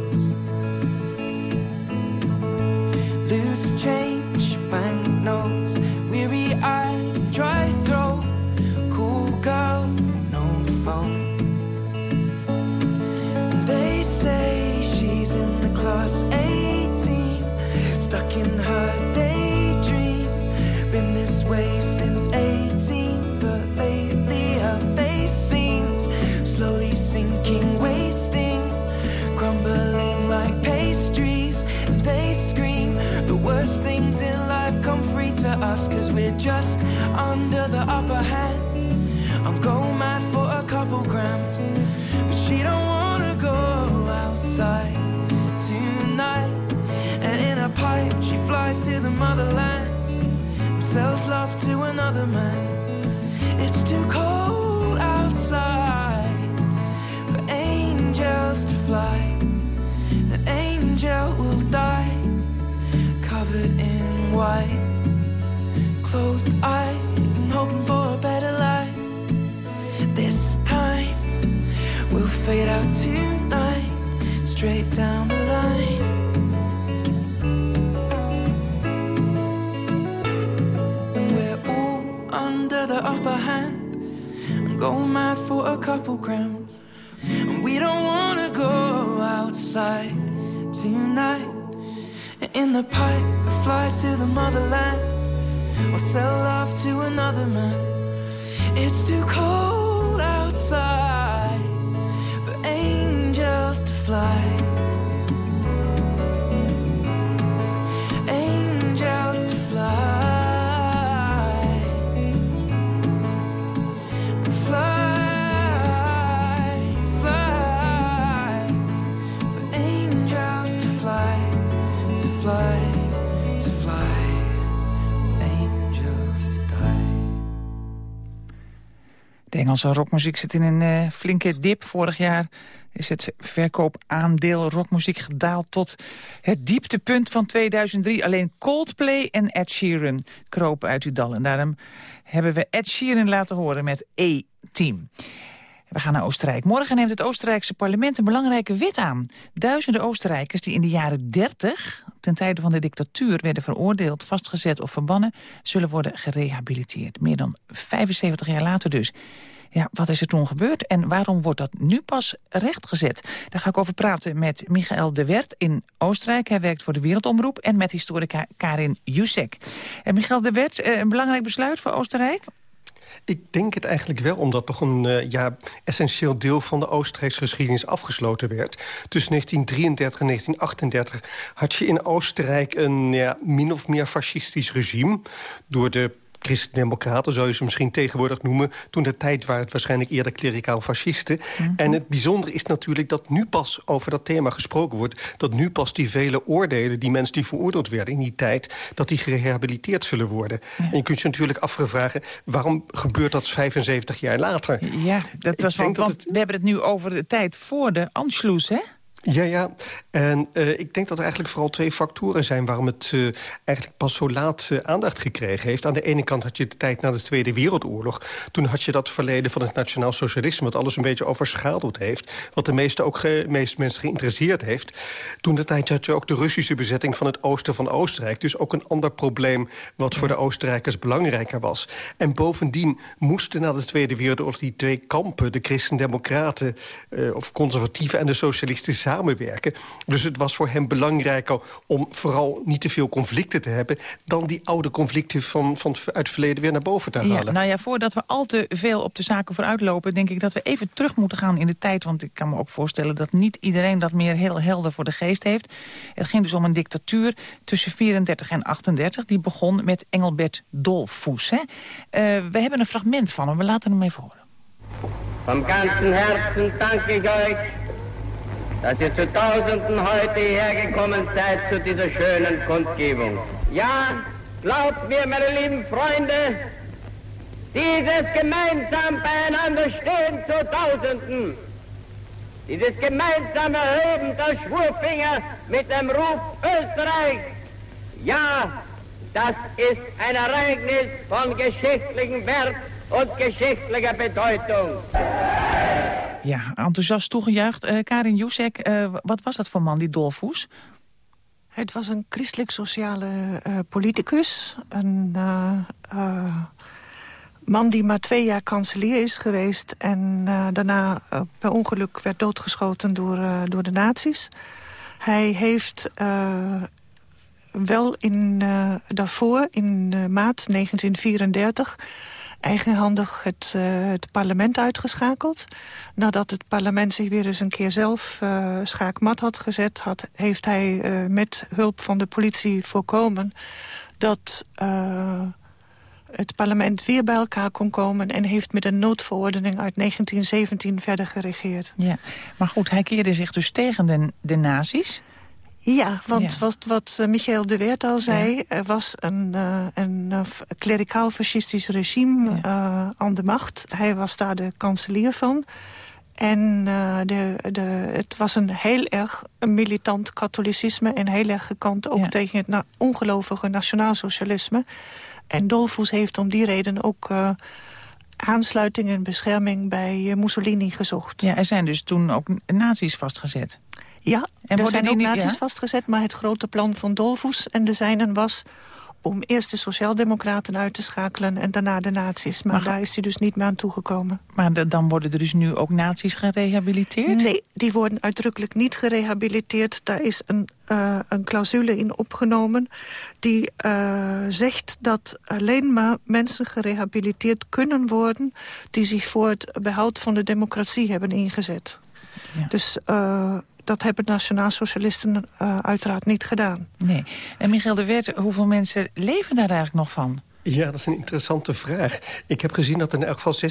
Stuck in her daydream. Been this way since 18, but lately her face seems slowly sinking, wasting, crumbling like pastries. And they scream the worst things in life come free to us, cause we're just another man. It's too cold outside for angels to fly. An angel will die covered in white, closed eyed and hoping for a better life. This time we'll fade out tonight, straight down the mad for a couple grams. And we don't wanna go outside tonight. In the pipe, fly to the motherland or sell love to another man. It's too cold outside for angels to fly. Angels to fly. De Engelse rockmuziek zit in een eh, flinke dip. Vorig jaar is het verkoopaandeel rockmuziek gedaald tot het dieptepunt van 2003. Alleen Coldplay en Ed Sheeran kropen uit uw dal. En daarom hebben we Ed Sheeran laten horen met A-Team. We gaan naar Oostenrijk. Morgen neemt het Oostenrijkse parlement een belangrijke wet aan. Duizenden Oostenrijkers die in de jaren 30, ten tijde van de dictatuur, werden veroordeeld, vastgezet of verbannen, zullen worden gerehabiliteerd. Meer dan 75 jaar later dus. Ja, wat is er toen gebeurd en waarom wordt dat nu pas rechtgezet? Daar ga ik over praten met Michael de Wert in Oostenrijk. Hij werkt voor de Wereldomroep en met historica Karin Jusek. En Michael de Wert, eh, een belangrijk besluit voor Oostenrijk? Ik denk het eigenlijk wel, omdat toch een uh, ja, essentieel deel van de Oostenrijkse geschiedenis afgesloten werd. Tussen 1933 en 1938 had je in Oostenrijk een ja, min of meer fascistisch regime door de christendemocraten, zou je ze misschien tegenwoordig noemen. Toen de tijd waren het waarschijnlijk eerder klericaal fascisten. Mhm. En het bijzondere is natuurlijk dat nu pas over dat thema gesproken wordt. Dat nu pas die vele oordelen, die mensen die veroordeeld werden in die tijd... dat die gerehabiliteerd zullen worden. En je kunt je natuurlijk afvragen, waarom gebeurt dat 75 jaar later? Ja, dat was wel, dat want we hebben het nu over de tijd voor de Anschluss, hè? Ja, ja. En uh, ik denk dat er eigenlijk vooral twee factoren zijn... waarom het uh, eigenlijk pas zo laat uh, aandacht gekregen heeft. Aan de ene kant had je de tijd na de Tweede Wereldoorlog. Toen had je dat verleden van het nationaal socialisme... wat alles een beetje overschaduwd heeft. Wat de meeste, ook meeste mensen geïnteresseerd heeft. Toen de tijd had je ook de Russische bezetting van het oosten van Oostenrijk. Dus ook een ander probleem wat voor de Oostenrijkers belangrijker was. En bovendien moesten na de Tweede Wereldoorlog die twee kampen... de christendemocraten of conservatieven en de socialisten samenwerken. Dus het was voor hem belangrijker om vooral niet te veel conflicten te hebben... dan die oude conflicten van, van uit het verleden weer naar boven te halen. Ja, nou ja, voordat we al te veel op de zaken vooruitlopen... denk ik dat we even terug moeten gaan in de tijd. Want ik kan me ook voorstellen dat niet iedereen dat meer heel helder voor de geest heeft. Het ging dus om een dictatuur tussen 34 en 38. Die begon met Engelbert Dollfuß. Hè? Uh, we hebben een fragment van hem, we laten hem even horen. Vom ganzen Herzen dank ich euch dass ihr zu Tausenden heute hergekommen seid zu dieser schönen Kundgebung. Ja, glaubt mir, meine lieben Freunde, dieses gemeinsam Beieinanderstehen zu Tausenden, dieses gemeinsame Heben der Schwurfinger mit dem Ruf Österreich, ja, das ist ein Ereignis von geschichtlichem Wert und geschichtlicher Bedeutung. Ja, enthousiast toegejuicht. Uh, Karin Jusek, uh, wat was dat voor man, die Dolfoes? Het was een christelijk-sociale uh, politicus. Een man die maar twee jaar kanselier is geweest... en daarna per ongeluk werd doodgeschoten door, door de nazi's. Hij heeft wel in, daarvoor, in maart 1934 eigenhandig het, uh, het parlement uitgeschakeld. Nadat het parlement zich weer eens een keer zelf uh, schaakmat had gezet... Had, heeft hij uh, met hulp van de politie voorkomen... dat het parlement weer bij elkaar kon komen... en heeft met een noodverordening uit 1917 verder geregeerd. Ja, maar goed, hij keerde zich dus tegen de, de nazi's... Ja, want ja. wat, wat Michael de Weert al zei... Ja. er was een, uh, een uh, klericaal-fascistisch regime ja. aan de macht. Hij was daar de kanselier van. En de, de, het was een heel erg militant katholicisme... en heel erg gekant ook tegen het na ongelovige nationaalsocialisme. En Dolfus heeft om die reden ook aansluiting en bescherming bij Mussolini gezocht. Ja, er zijn dus toen ook nazi's vastgezet. Ja, en er zijn ook ja? vastgezet, maar het grote plan van Dolfus en de zijnen was om eerst de sociaaldemocraten uit te schakelen en daarna de nazi's. Maar, maar daar is hij dus niet meer aan toegekomen. Maar de, dan worden er dus nu ook nazi's gerehabiliteerd? Nee, die worden uitdrukkelijk niet gerehabiliteerd. Daar is een, uh, een clausule in opgenomen die uh, zegt dat alleen maar mensen gerehabiliteerd kunnen worden... die zich voor het behoud van de democratie hebben ingezet. Ja. Dus... Uh, dat hebben nationaal-socialisten uh, uiteraard niet gedaan. Nee. En Michiel de Wert, hoeveel mensen leven daar eigenlijk nog van? Ja, dat is een interessante vraag. Ik heb gezien dat er in elk geval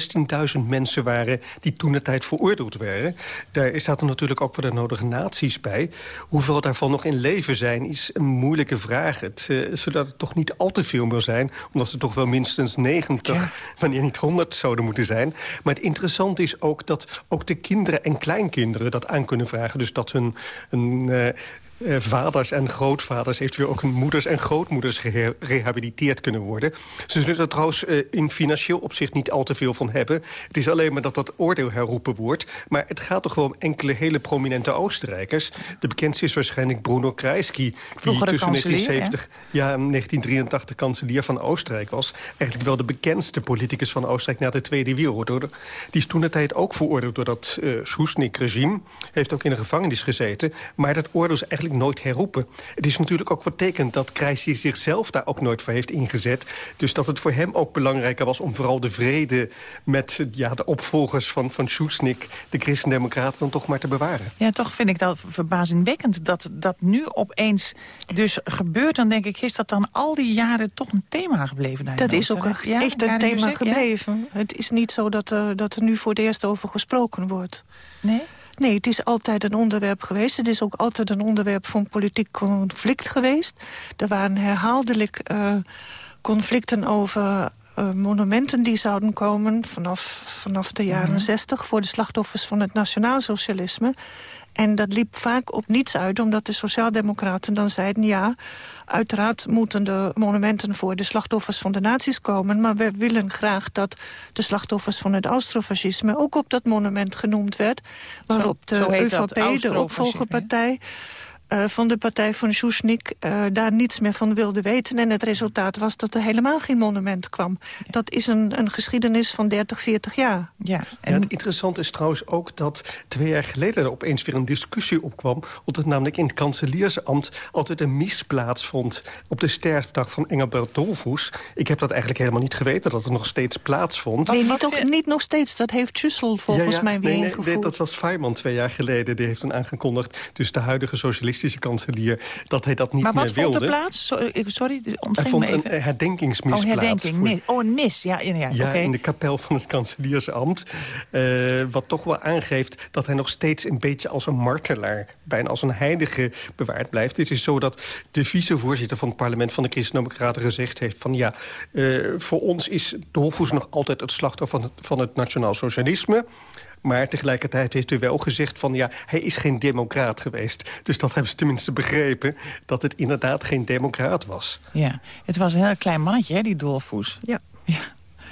16.000 mensen waren... die toen de tijd veroordeeld werden. Daar er natuurlijk ook voor de nodige naties bij. Hoeveel daarvan nog in leven zijn, is een moeilijke vraag. Het uh, zullen er toch niet al te veel meer zijn... omdat ze toch wel minstens 90, ja. wanneer niet 100 zouden moeten zijn. Maar het interessante is ook dat ook de kinderen en kleinkinderen dat aan kunnen vragen. Dus dat hun... Uh, eh, vaders en grootvaders... eventueel ook hun moeders en grootmoeders gerehabiliteerd kunnen worden. Ze zullen er trouwens eh, in financieel opzicht niet al te veel van hebben. Het is alleen maar dat dat oordeel herroepen wordt. Maar het gaat toch gewoon om enkele hele prominente Oostenrijkers. De bekendste is waarschijnlijk Bruno Kreisky... die tussen kanselier, 1970 ja, en 1983 kanselier van Oostenrijk was. Eigenlijk wel de bekendste politicus van Oostenrijk na de Tweede Wereldoorlog. Die is toen de tijd ook veroordeeld door dat uh, Soesnik-regime. Heeft ook in de gevangenis gezeten. Maar dat oordeel is eigenlijk nooit herroepen. Het is natuurlijk ook vertekend dat Kreisky zichzelf daar ook nooit voor heeft ingezet. Dus dat het voor hem ook belangrijker was om vooral de vrede... met ja, de opvolgers van, van Soesnik, de christendemocraten, dan toch maar te bewaren. Ja, toch vind ik dat verbazingwekkend dat dat nu opeens dus gebeurt. Dan denk ik, is dat dan al die jaren toch een thema gebleven? Daar Dat is ook echt, Ja, echt een thema ja? gebleven. Het is niet zo dat, eh, dat er nu voor het eerst over gesproken wordt. Nee? Nee, het is altijd een onderwerp geweest. Het is ook altijd een onderwerp van politiek conflict geweest. Er waren herhaaldelijk eh, conflicten over eh, monumenten die zouden komen... vanaf, vanaf de jaren Mhm. zestig voor de slachtoffers van het nationaalsocialisme. En dat liep vaak op niets uit, omdat de sociaaldemocraten dan zeiden... ja, uiteraard moeten de monumenten voor de slachtoffers van de nazi's komen... maar we willen graag dat de slachtoffers van het Austrofascisme... ook op dat monument genoemd werd, waarop Zo- de ÖVP, de opvolgerpartij... eh, van de partij van Soesnik eh, daar niets meer van wilde weten. En het resultaat was dat er helemaal geen monument kwam. Dat is een, een geschiedenis van 30, 40 jaar. Ja, Ja, het interessante is trouwens ook dat twee jaar geleden... er opeens weer een discussie opkwam... omdat namelijk in het kanseliersambt altijd een mis plaatsvond... op de sterfdag van Engelbert Dollfuss. Ik heb dat eigenlijk helemaal niet geweten, dat er nog steeds plaatsvond. Nee, niet, ook, niet nog steeds. Dat heeft Schussel volgens Ja, ja, mij weer nee, nee, ingevoerd. nee, dat was Feynman twee jaar geleden. Die heeft dan aangekondigd, dus de huidige socialistische kanselier... dat hij dat niet Maar wat meer vond wilde. er plaats? Ik- Sorry, Hij vond een eh, herdenkingsmis Oh, herdenking. mis. Oh, een mis. Ja, ja, ja. Ja, in de kapel van het kanseliersambt. eh, wat toch wel aangeeft dat hij nog steeds een beetje als een martelaar... bijna als een heilige bewaard blijft. Het is zo dat de vicevoorzitter van het parlement van de Christen-Democraten gezegd heeft... van ja, eh, voor ons is Dolfus nog altijd het slachtoffer van het, van het nationaal socialisme... Maar tegelijkertijd heeft u wel gezegd van ja, hij is geen democraat geweest. Dus dat hebben ze tenminste begrepen, dat het inderdaad geen democraat was. Ja, het was een heel klein mannetje, hè, die Dolfus. Ja.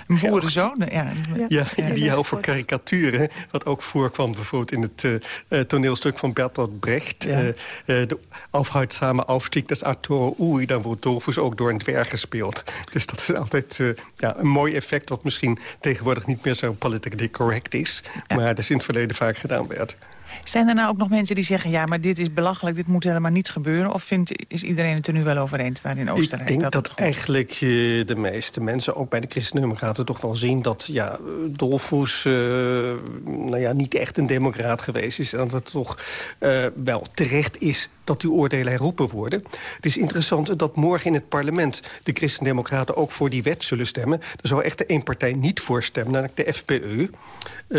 Een boerenzoon. Ja. Ja, ideaal voor karikaturen. Wat ook voorkwam bijvoorbeeld in het eh, eh, toneelstuk van Bertolt Brecht. Ja. eh, eh, de aufhaltsame Aufstieg des Arturo Ui. Dan wordt Dolfus ook door een dwerg gespeeld. Dus dat is altijd eh, ja, een mooi effect... wat misschien tegenwoordig niet meer zo politically correct is. Maar dat is in het verleden vaak gedaan werd. Zijn er nou ook nog mensen die zeggen... ja, maar dit is belachelijk, dit moet helemaal niet gebeuren? Of vindt, is iedereen het er nu wel over eens daar in Oostenrijk? Ik denk dat, eigenlijk eh, de meeste mensen, ook bij de Christen-Democraten... toch wel zien dat ja, Dolfus eh, nou ja, niet echt een democraat geweest is. En dat het toch eh, wel terecht is dat die oordelen herroepen worden. Het is interessant dat morgen in het parlement... de Christen-Democraten ook voor die wet zullen stemmen. Er zou echt één partij niet voor stemmen, namelijk de FPE. Eh,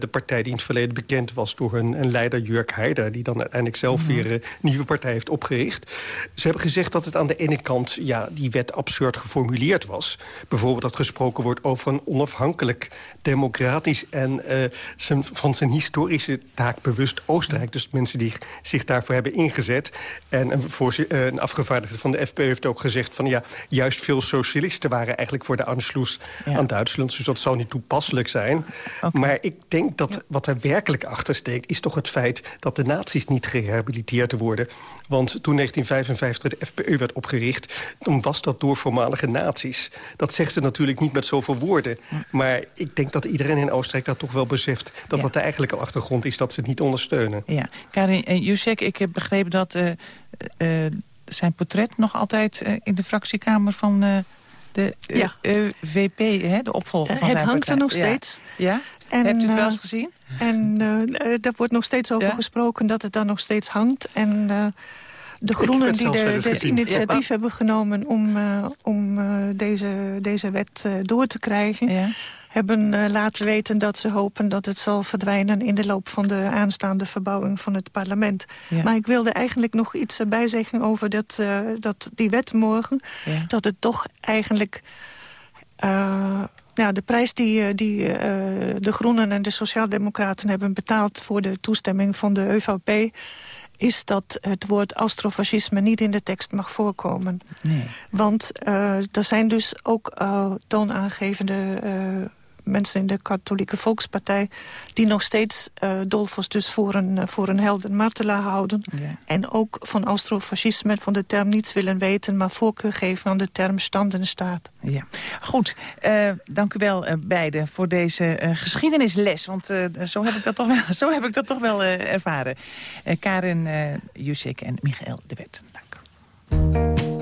de partij die in het verleden bekend was door hun een leider Jurk Haider... die dan uiteindelijk zelf weer een nieuwe partij heeft opgericht. Ze hebben gezegd dat het aan de ene kant ja, die wet absurd geformuleerd was. Bijvoorbeeld dat gesproken wordt over een onafhankelijk, democratisch... en eh, zijn, van zijn historische taak bewust Oostenrijk. Dus mensen die zich daarvoor hebben ingezet. En een, eh, een afgevaardigde van de FPE heeft ook gezegd... van ja, juist veel socialisten waren eigenlijk voor de Anschluss Ja. aan Duitsland. Dus dat zou niet toepasselijk zijn. Maar ik denk dat wat er werkelijk achter steekt... is toch het feit dat de nazi's niet gerehabiliteerd worden. Want toen 1955 de FPE werd opgericht... toen was dat door voormalige nazi's. Dat zegt ze natuurlijk niet met zoveel woorden. Maar ik denk dat iedereen in Oostenrijk dat toch wel beseft... dat dat de eigenlijke achtergrond is dat ze het niet ondersteunen. Ja, Karin uh, Jusek, ik heb begrepen dat eh, eh, zijn portret nog altijd eh, in de fractiekamer van eh, de eh, Ja. eh, VP, hè, de opvolger Eh, van het zijn hangt er nog Ja. steeds. Ja? En, Hebt u het wel eh, eens gezien? En eh, eh, daar wordt nog steeds over Ja? gesproken dat het daar nog steeds hangt. En eh, de groenen die de, het gezien. initiatief Ja. hebben genomen om, eh, om eh, deze, deze wet eh, door te krijgen... Ja. hebben laten weten dat ze hopen dat het zal verdwijnen... in de loop van de aanstaande verbouwing van het parlement. Ja. Maar ik wilde eigenlijk nog iets erbij zeggen over dat, eh, dat die wet morgen... Ja. dat het toch eigenlijk... eh, ja, de prijs die, die eh, de Groenen en de Sociaaldemocraten hebben betaald... voor de toestemming van de ÖVP is dat het woord astrofascisme niet in de tekst mag voorkomen. Nee. Want eh, er zijn dus ook uh, toonaangevende uh, mensen in de katholieke volkspartij... die nog steeds uh, Dolfos dus voor een, voor een held en martelaar houden. Ja. En ook van astrofascisme, van de term niets willen weten... maar voorkeur geven aan de term stand en staat. Ja, goed. Uh, dank u wel beiden voor deze geschiedenisles. Want zo, heb ik dat toch wel, *laughs* zo heb ik dat toch wel ervaren. Karin uh, Jusik en Michael de Wet. Dank.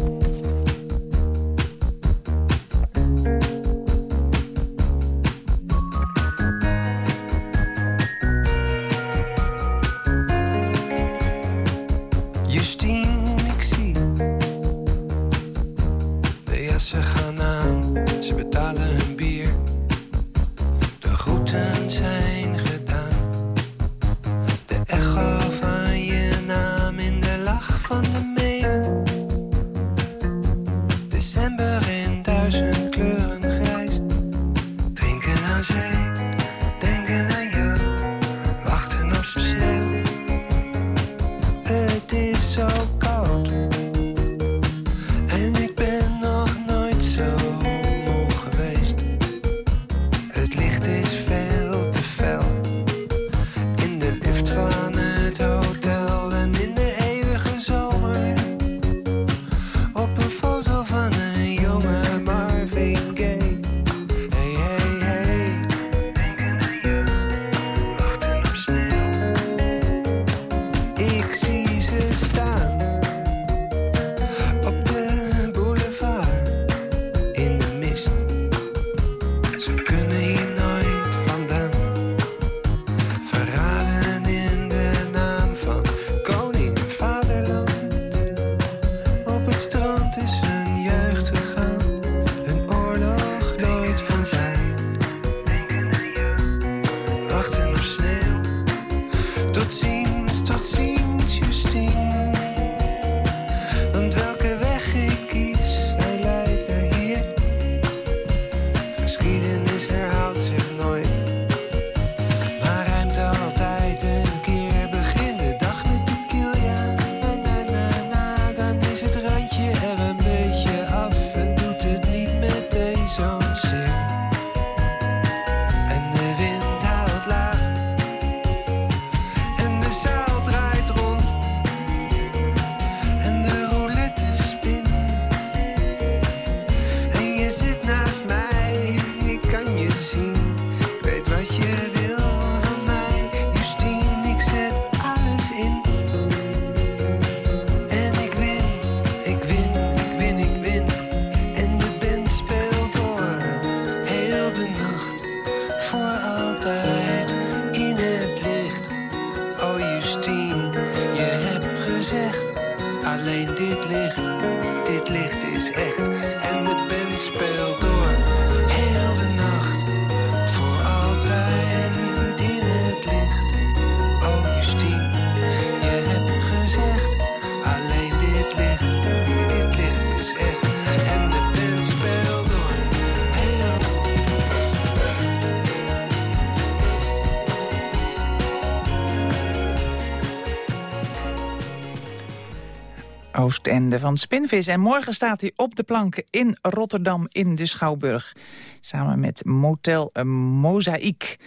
Oostende van Spinvis. En morgen staat hij op de planken in Rotterdam in de Schouwburg. Samen met Motel eh, Mozaïek.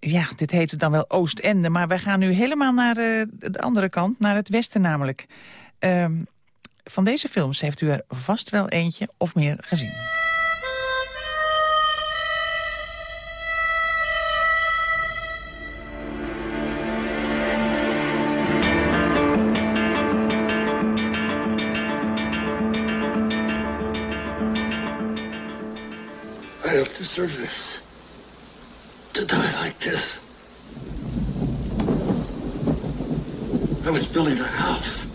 Ja, dit heet dan wel Oostende, maar wij gaan nu helemaal naar uh, de andere kant, naar het westen namelijk. Uh, van deze films heeft u er vast wel eentje of meer gezien. Deserve this. To die like this. I was building a house.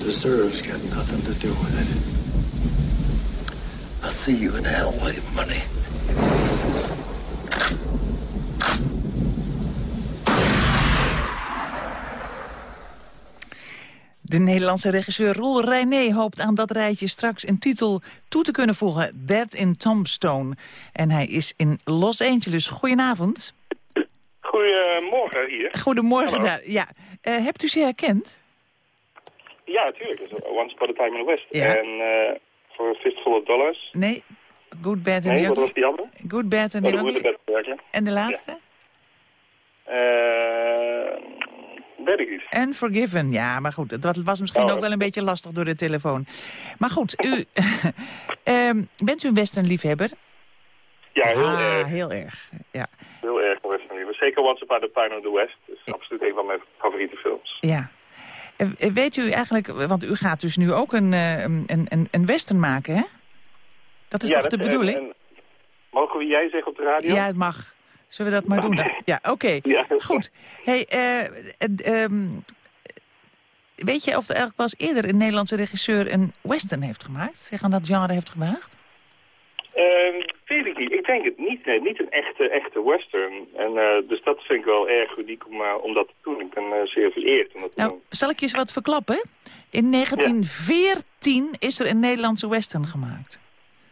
Deserves got nothing to do with it. I'll see you in hell, William Money. De Nederlandse regisseur Roel Reiné hoopt aan dat rijtje straks een titel toe te kunnen voegen. Dead in Tombstone. En hij is in Los Angeles. Goedenavond. Goedemorgen hier. Goedemorgen Hallo. daar. Ja. Eh, hebt u ze herkend? Ja, natuurlijk. Once Upon a Time in the West. Ja. En eh, voor een fistful of dollars. Nee. Good, Bad and Nee, the wat was die andere? Good, Bad and Oh, the Ugly. En de laatste? Eh, weet ik niet. Unforgiven. Ja, maar goed. Dat was misschien Oh. ook wel een beetje lastig door de telefoon. Maar goed, u... *laughs* ehm, bent u een westernliefhebber? Ja, heel ah, erg. heel erg. Ja. Heel erg van Western Liefde. Zeker Once Upon a Time in the West. Dat is absoluut een van mijn favoriete films. ja. Eh, eh, Weet u eigenlijk, want u gaat dus nu ook een, eh, een, een, een western maken, hè? Dat is Ja, toch de bedoeling? en- en mogen we jij zeggen op de radio? Ja, het mag. Zullen we dat maar doen? Ja, oké. Ja. Goed. Hey, eh, eh, ehm, weet je of er eigenlijk wel eens eerder een Nederlandse regisseur een western heeft gemaakt? Zich aan dat genre heeft gewaagd? Ehm, weet ik niet. Ik denk het niet. Nee, niet een echte, echte western. En, eh, dus dat vind ik wel erg uniek om, eh, om dat te doen. Ik ben zeer vereerd om dat te Nou, doen. zal ik je eens wat verklappen? In 1914 is er een Nederlandse western gemaakt.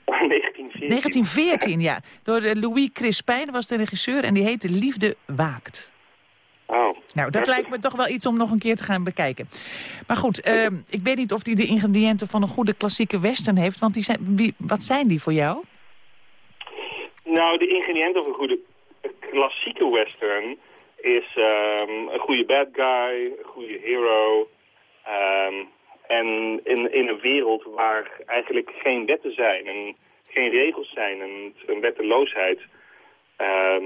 *laughs* 1914. 1914, ja. Door Louis Crispijn was de regisseur en die heette Liefde Waakt. Oh. Nou, dat lijkt me toch wel iets om nog een keer te gaan bekijken. Maar goed, ehm, ik weet niet of die de ingrediënten van een goede klassieke western heeft. Want die zijn, wie, wat zijn die voor jou? Nou, de ingrediënten van een goede klassieke western is ehm, een goede bad guy, een goede hero. ehm, en in, in een wereld waar eigenlijk geen wetten zijn en geen regels zijn en een wetteloosheid. ehm,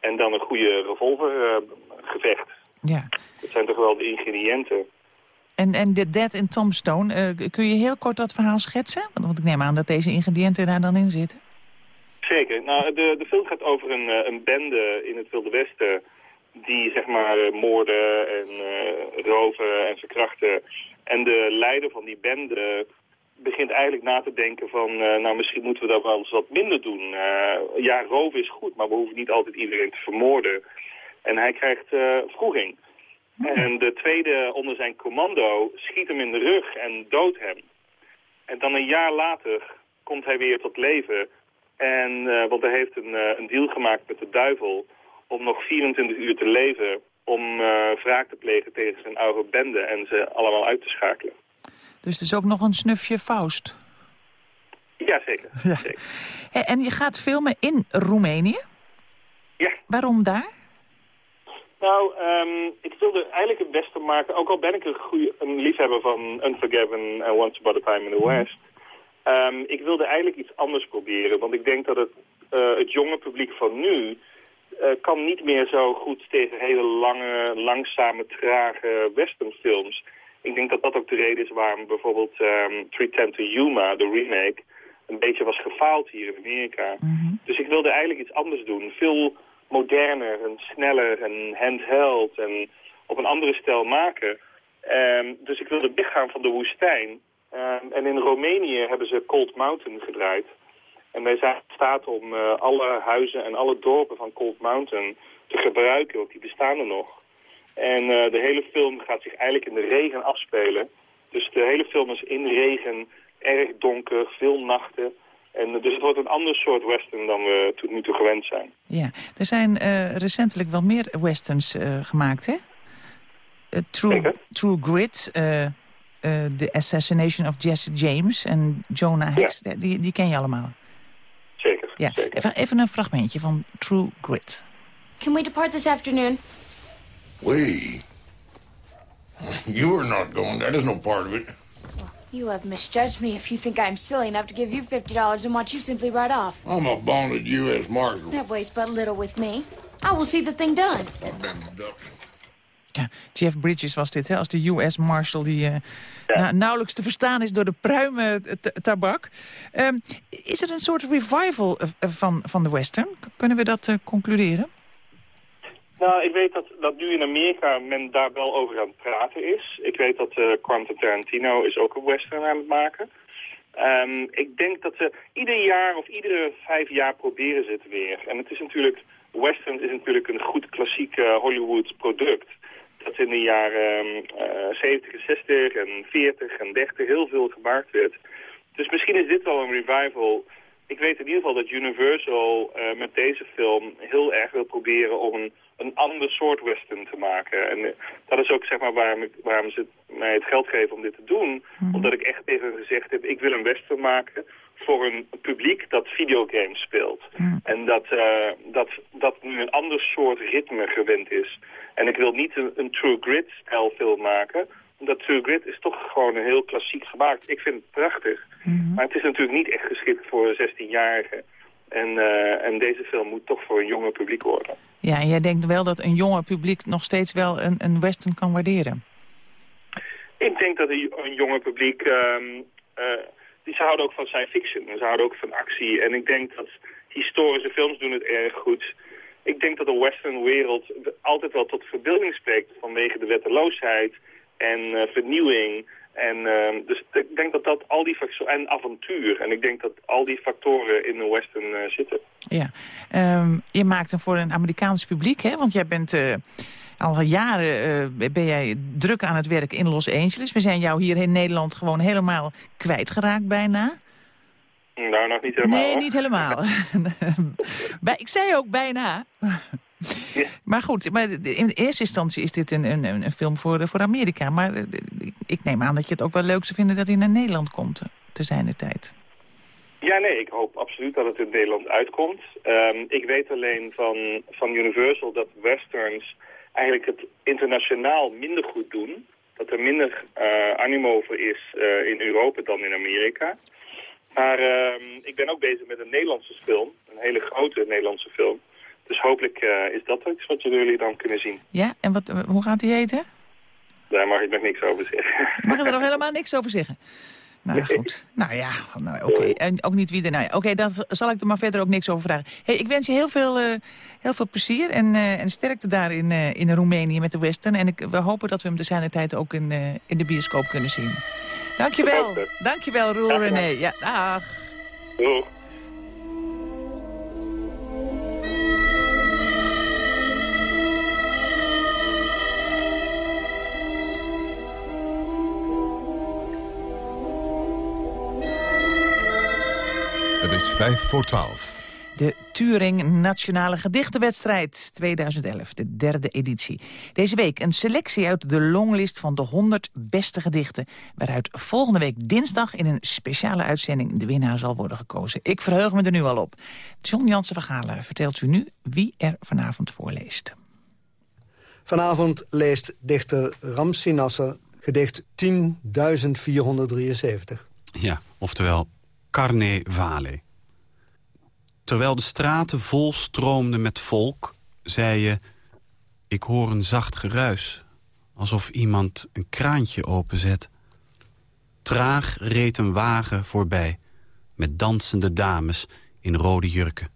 en dan een goede revolvergevecht. Ja. dat zijn toch wel de ingrediënten. En, en de Dead in Tombstone, eh, kun je heel kort dat verhaal schetsen? Want- Want ik neem aan dat deze ingrediënten daar dan in zitten. Zeker. Nou, de, de film gaat over een, eh, een bende in het Wilde Westen... die zeg maar eh, moorden en eh, roven en verkrachten. En de leider van die bende begint eigenlijk na te denken van... eh, nou, misschien moeten we dat wel eens wat minder doen. Eh, ja, roven is goed, maar we hoeven niet altijd iedereen te vermoorden. En hij krijgt eh vroeging. En de tweede onder zijn commando schiet hem in de rug en doodt hem. En dan een jaar later komt hij weer tot leven... En, want hij heeft een, een deal gemaakt met de duivel om nog 24 uur te leven om eh, wraak te plegen tegen zijn oude bende en ze allemaal uit te schakelen. Dus het is ook nog een snufje Faust. Ja, zeker. Ja. Hé, En je gaat filmen in Roemenië? Ja. Waarom daar? Nou, ehm, ik wilde eigenlijk een western maken, ook al ben ik een, goeie, een liefhebber van Unforgiven en Once Upon a Time in the West. Ehm, ik wilde eigenlijk iets anders proberen, want ik denk dat het, eh, het jonge publiek van nu eh, kan niet meer zo goed tegen hele lange, langzame, trage westernfilms. Ik denk dat dat ook de reden is waarom bijvoorbeeld ehm 310 to Yuma, de remake, een beetje was gefaald hier in Amerika. Dus ik wilde eigenlijk iets anders doen. Veel moderner en sneller en handheld en op een andere stijl maken. Ehm, dus ik wilde weggaan van de woestijn. Ehm, en in Roemenië hebben ze Cold Mountain gedraaid. En wij zijn in staat om eh, alle huizen en alle dorpen van Cold Mountain te gebruiken, want die bestaan er nog. En eh, de hele film gaat zich eigenlijk in de regen afspelen. Dus de hele film is in regen, erg donker, veel nachten. En eh, dus het wordt een ander soort western dan we tot nu toe gewend zijn. Ja, er zijn eh, recentelijk wel meer westerns eh, gemaakt, hè? True, True Grit, eh, eh, The Assassination of Jesse James en Jonah Hex, die, die ken je allemaal. Zeker, ja. Even, even een fragmentje van True Grit. Can we depart this afternoon? We? *laughs* You are not going. That is no part of it. You have misjudged me if you think I'm silly enough to give you $50 and watch you simply ride off. I'm a bonded U.S. Marshal. That weighs but little with me. I will see the thing done. Ja, Jeff Bridges was dit, hè, als de US Marshal die eh, nou, nauwelijks te verstaan is door de pruimen eh, tabak. Ehm, is er een soort revival eh, van, van de western? K- Kunnen we dat concluderen? Nou, ik weet dat, dat nu in Amerika men daar wel over aan het praten is. Ik weet dat eh Quentin Tarantino is ook een western aan het maken. Ehm, ik denk dat ze ieder jaar of iedere vijf jaar proberen ze het weer. En het is natuurlijk, western is natuurlijk een goed klassiek eh, Hollywood product. Dat in de jaren eh 70 en 60 en 40 en 30 heel veel gemaakt werd. Dus misschien is dit wel een revival. Ik weet in ieder geval dat Universal eh, met deze film heel erg wil proberen om een, een ander soort western te maken. En eh, dat is ook zeg maar waarom, ik, waarom ze mij het geld geven om dit te doen. Omdat ik echt tegen hen gezegd heb, ik wil een western maken voor een publiek dat videogames speelt. En dat, eh, dat, dat nu een ander soort ritme gewend is. En ik wil niet een, een True Grit-stijl film maken. Omdat True Grit is toch gewoon een heel klassiek gemaakt. Ik vind het prachtig. Maar het is natuurlijk niet echt geschikt voor 16-jarigen. En, eh, en deze film moet toch voor een jonger publiek worden. Ja, en jij denkt wel dat een jonger publiek nog steeds wel een, een western kan waarderen. Ik denk dat een, jonger publiek... ehm, eh, die ze houden ook van science fiction. En ze houden ook van actie. En ik denk dat historische films doen het erg goed. Ik denk dat de western wereld altijd wel tot verbeelding spreekt... vanwege de wetteloosheid en eh, vernieuwing... En ehm, dus ik denk dat dat al die factoren... En avontuur. En ik denk dat al die factoren in een western eh, zitten. Ja. Ehm, je maakt hem voor een Amerikaans publiek, hè? Want jij bent eh, al jaren eh, ben jij druk aan het werk in Los Angeles. We zijn jou hier in Nederland gewoon helemaal kwijtgeraakt bijna. Nou, nog niet helemaal. Nee, hoor. niet helemaal. *laughs* *laughs* Ik zei ook bijna. Maar goed, in eerste instantie is dit een, een, een film voor, voor Amerika. Maar eh, ik neem aan dat je het ook wel leuk zou vinden dat hij naar Nederland komt. eh, Te zijn de tijd. Ja, nee, ik hoop absoluut dat het in Nederland uitkomt. Ehm, ik weet alleen van, van Universal dat westerns eigenlijk het internationaal minder goed doen. Dat er minder eh, animo voor is eh, in Europa dan in Amerika. Maar ehm, ik ben ook bezig met een Nederlandse film. Een hele grote Nederlandse film. Dus hopelijk eh, is dat iets wat jullie dan kunnen zien. Ja, en wat, hoe gaat die heten? Daar mag ik nog niks over zeggen. Mag je er nog helemaal niks over zeggen? Nou goed. Nou ja, nou, oké. En ook niet wie er... Nou ja, oké, dan zal ik er maar verder ook niks over vragen. Hey, ik wens je heel veel, eh, heel veel plezier en, eh, en sterkte daar in, in Roemenië met de Western. En ik, we hopen dat we hem de zijner tijd ook in, in de bioscoop kunnen zien. Dankjewel. Dankjewel, Roel René. Ja, dag. Doeg. Is vijf voor twaalf. De Turing Nationale Gedichtenwedstrijd 2011, de derde editie. Deze week een selectie uit de longlist van de 100 beste gedichten... waaruit volgende week dinsdag in een speciale uitzending de winnaar zal worden gekozen. Ik verheug me er nu al op. John Jansen van Galen vertelt u nu wie er vanavond voorleest. Vanavond leest dichter Ramsi Nasser gedicht 10.473. Ja, oftewel Carne Vale. Terwijl de straten vol stroomden met volk, zei je... ik hoor een zacht geruis, alsof iemand een kraantje openzet. Traag reed een wagen voorbij, met dansende dames in rode jurken.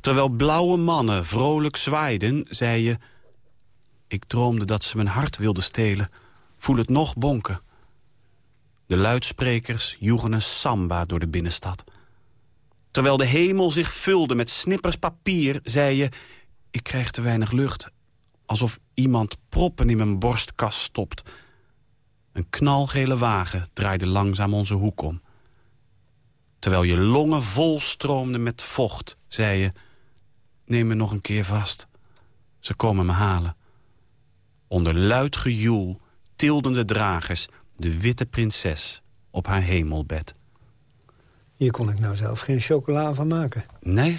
Terwijl blauwe mannen vrolijk zwaaiden, zei je... ik droomde dat ze mijn hart wilden stelen, voel het nog bonken. De luidsprekers joegen een samba door de binnenstad. Terwijl de hemel zich vulde met snippers papier, zei je... ik krijg te weinig lucht, alsof iemand proppen in mijn borstkas stopt. Een knalgele wagen draaide langzaam onze hoek om. Terwijl je longen vol stroomden met vocht, zei je... neem me nog een keer vast, ze komen me halen. Onder luid gejoel tilden de dragers de witte prinses op haar hemelbed. Hier kon ik nou zelf geen chocola van maken. Nee,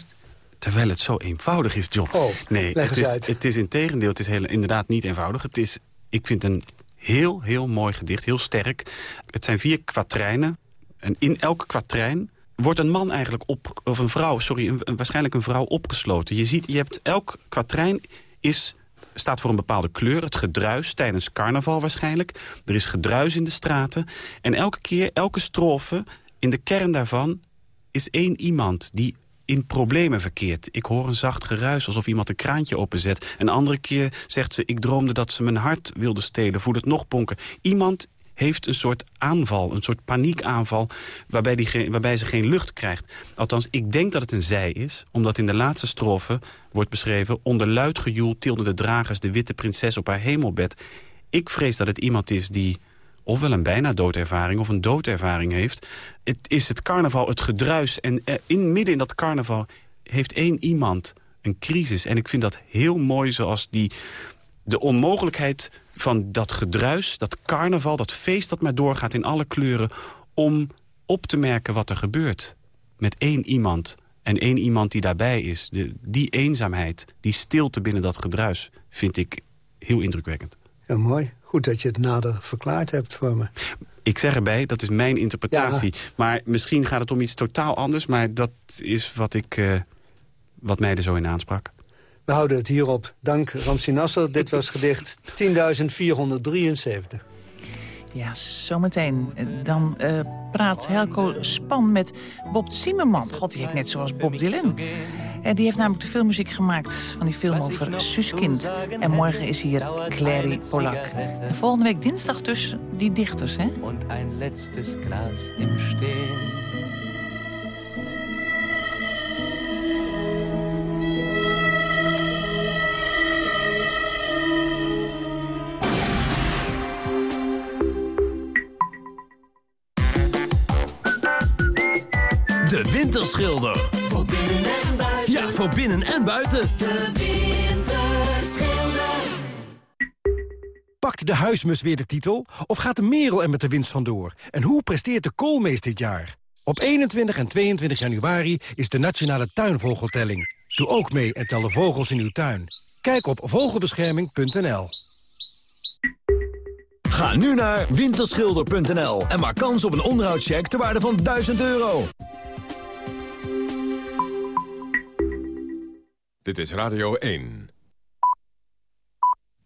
terwijl het zo eenvoudig is, John. Oh, nee, het is, uit. het is in tegendeel, het is heel, inderdaad niet eenvoudig. Het is, ik vind een heel, heel mooi gedicht, heel sterk. Het zijn vier kwatrijnen. En in elke kwatrijn wordt een man eigenlijk op... of een vrouw, sorry, een- waarschijnlijk een vrouw opgesloten. Je ziet, je hebt elk kwatrijn is staat voor een bepaalde kleur. Het gedruis tijdens carnaval waarschijnlijk. Er is gedruis in de straten. En elke keer, elke strofe, in de kern daarvan... is één iemand die in problemen verkeert. Ik hoor een zacht geruis, alsof iemand een kraantje openzet. Een andere keer zegt ze, ik droomde dat ze mijn hart wilde stelen. Voel het nog bonken. Iemand heeft een soort aanval, een soort paniekaanval... Waarbij, die waarbij ze geen lucht krijgt. Althans, ik denk dat het een zij is... omdat in de laatste strofe wordt beschreven... onder luid gejoel tilden de dragers de witte prinses op haar hemelbed. Ik vrees dat het iemand is die ofwel een bijna doodervaring of een doodervaring heeft. Het is het carnaval, het gedruis. En eh, in, midden in dat carnaval heeft één iemand een crisis. En ik vind dat heel mooi zoals die, de onmogelijkheid van dat gedruis, dat carnaval, dat feest dat maar doorgaat in alle kleuren... om op te merken wat er gebeurt. Met één iemand en één iemand die daarbij is. De, die eenzaamheid, die stilte binnen dat gedruis, vind ik heel indrukwekkend. Ja, mooi. Goed dat je het nader verklaard hebt voor me. Ik zeg erbij, dat is mijn interpretatie. Maar misschien gaat het om iets totaal anders. Maar dat is wat, ik, eh, wat mij er zo in aansprak. We houden het hierop. Dank Ramsi Nasser. Dit was gedicht 10.473. Ja, zometeen. Dan eh, praat Helco Span met Bob Zimmerman. God, die heet net zoals Bob Dylan. En die heeft namelijk de filmmuziek gemaakt van die film over Suskind. En morgen is hier Clary Polak. En volgende week dinsdag dus die dichters, hè? Und ein letztes Glas im Stehen. Winterschilder. Voor binnen en buiten. Ja, voor binnen en buiten. De Winterschilder. Pakt de huismus weer de titel? Of gaat de merel er met de winst vandoor? En hoe presteert de koolmees dit jaar? Op 21 en 22 januari is de Nationale Tuinvogeltelling. Doe ook mee en tel de vogels in uw tuin. Kijk op vogelbescherming.nl Ga nu naar winterschilder.nl en maak kans op een onderhoudscheck ter waarde van 1000 euro. Dit is Radio 1.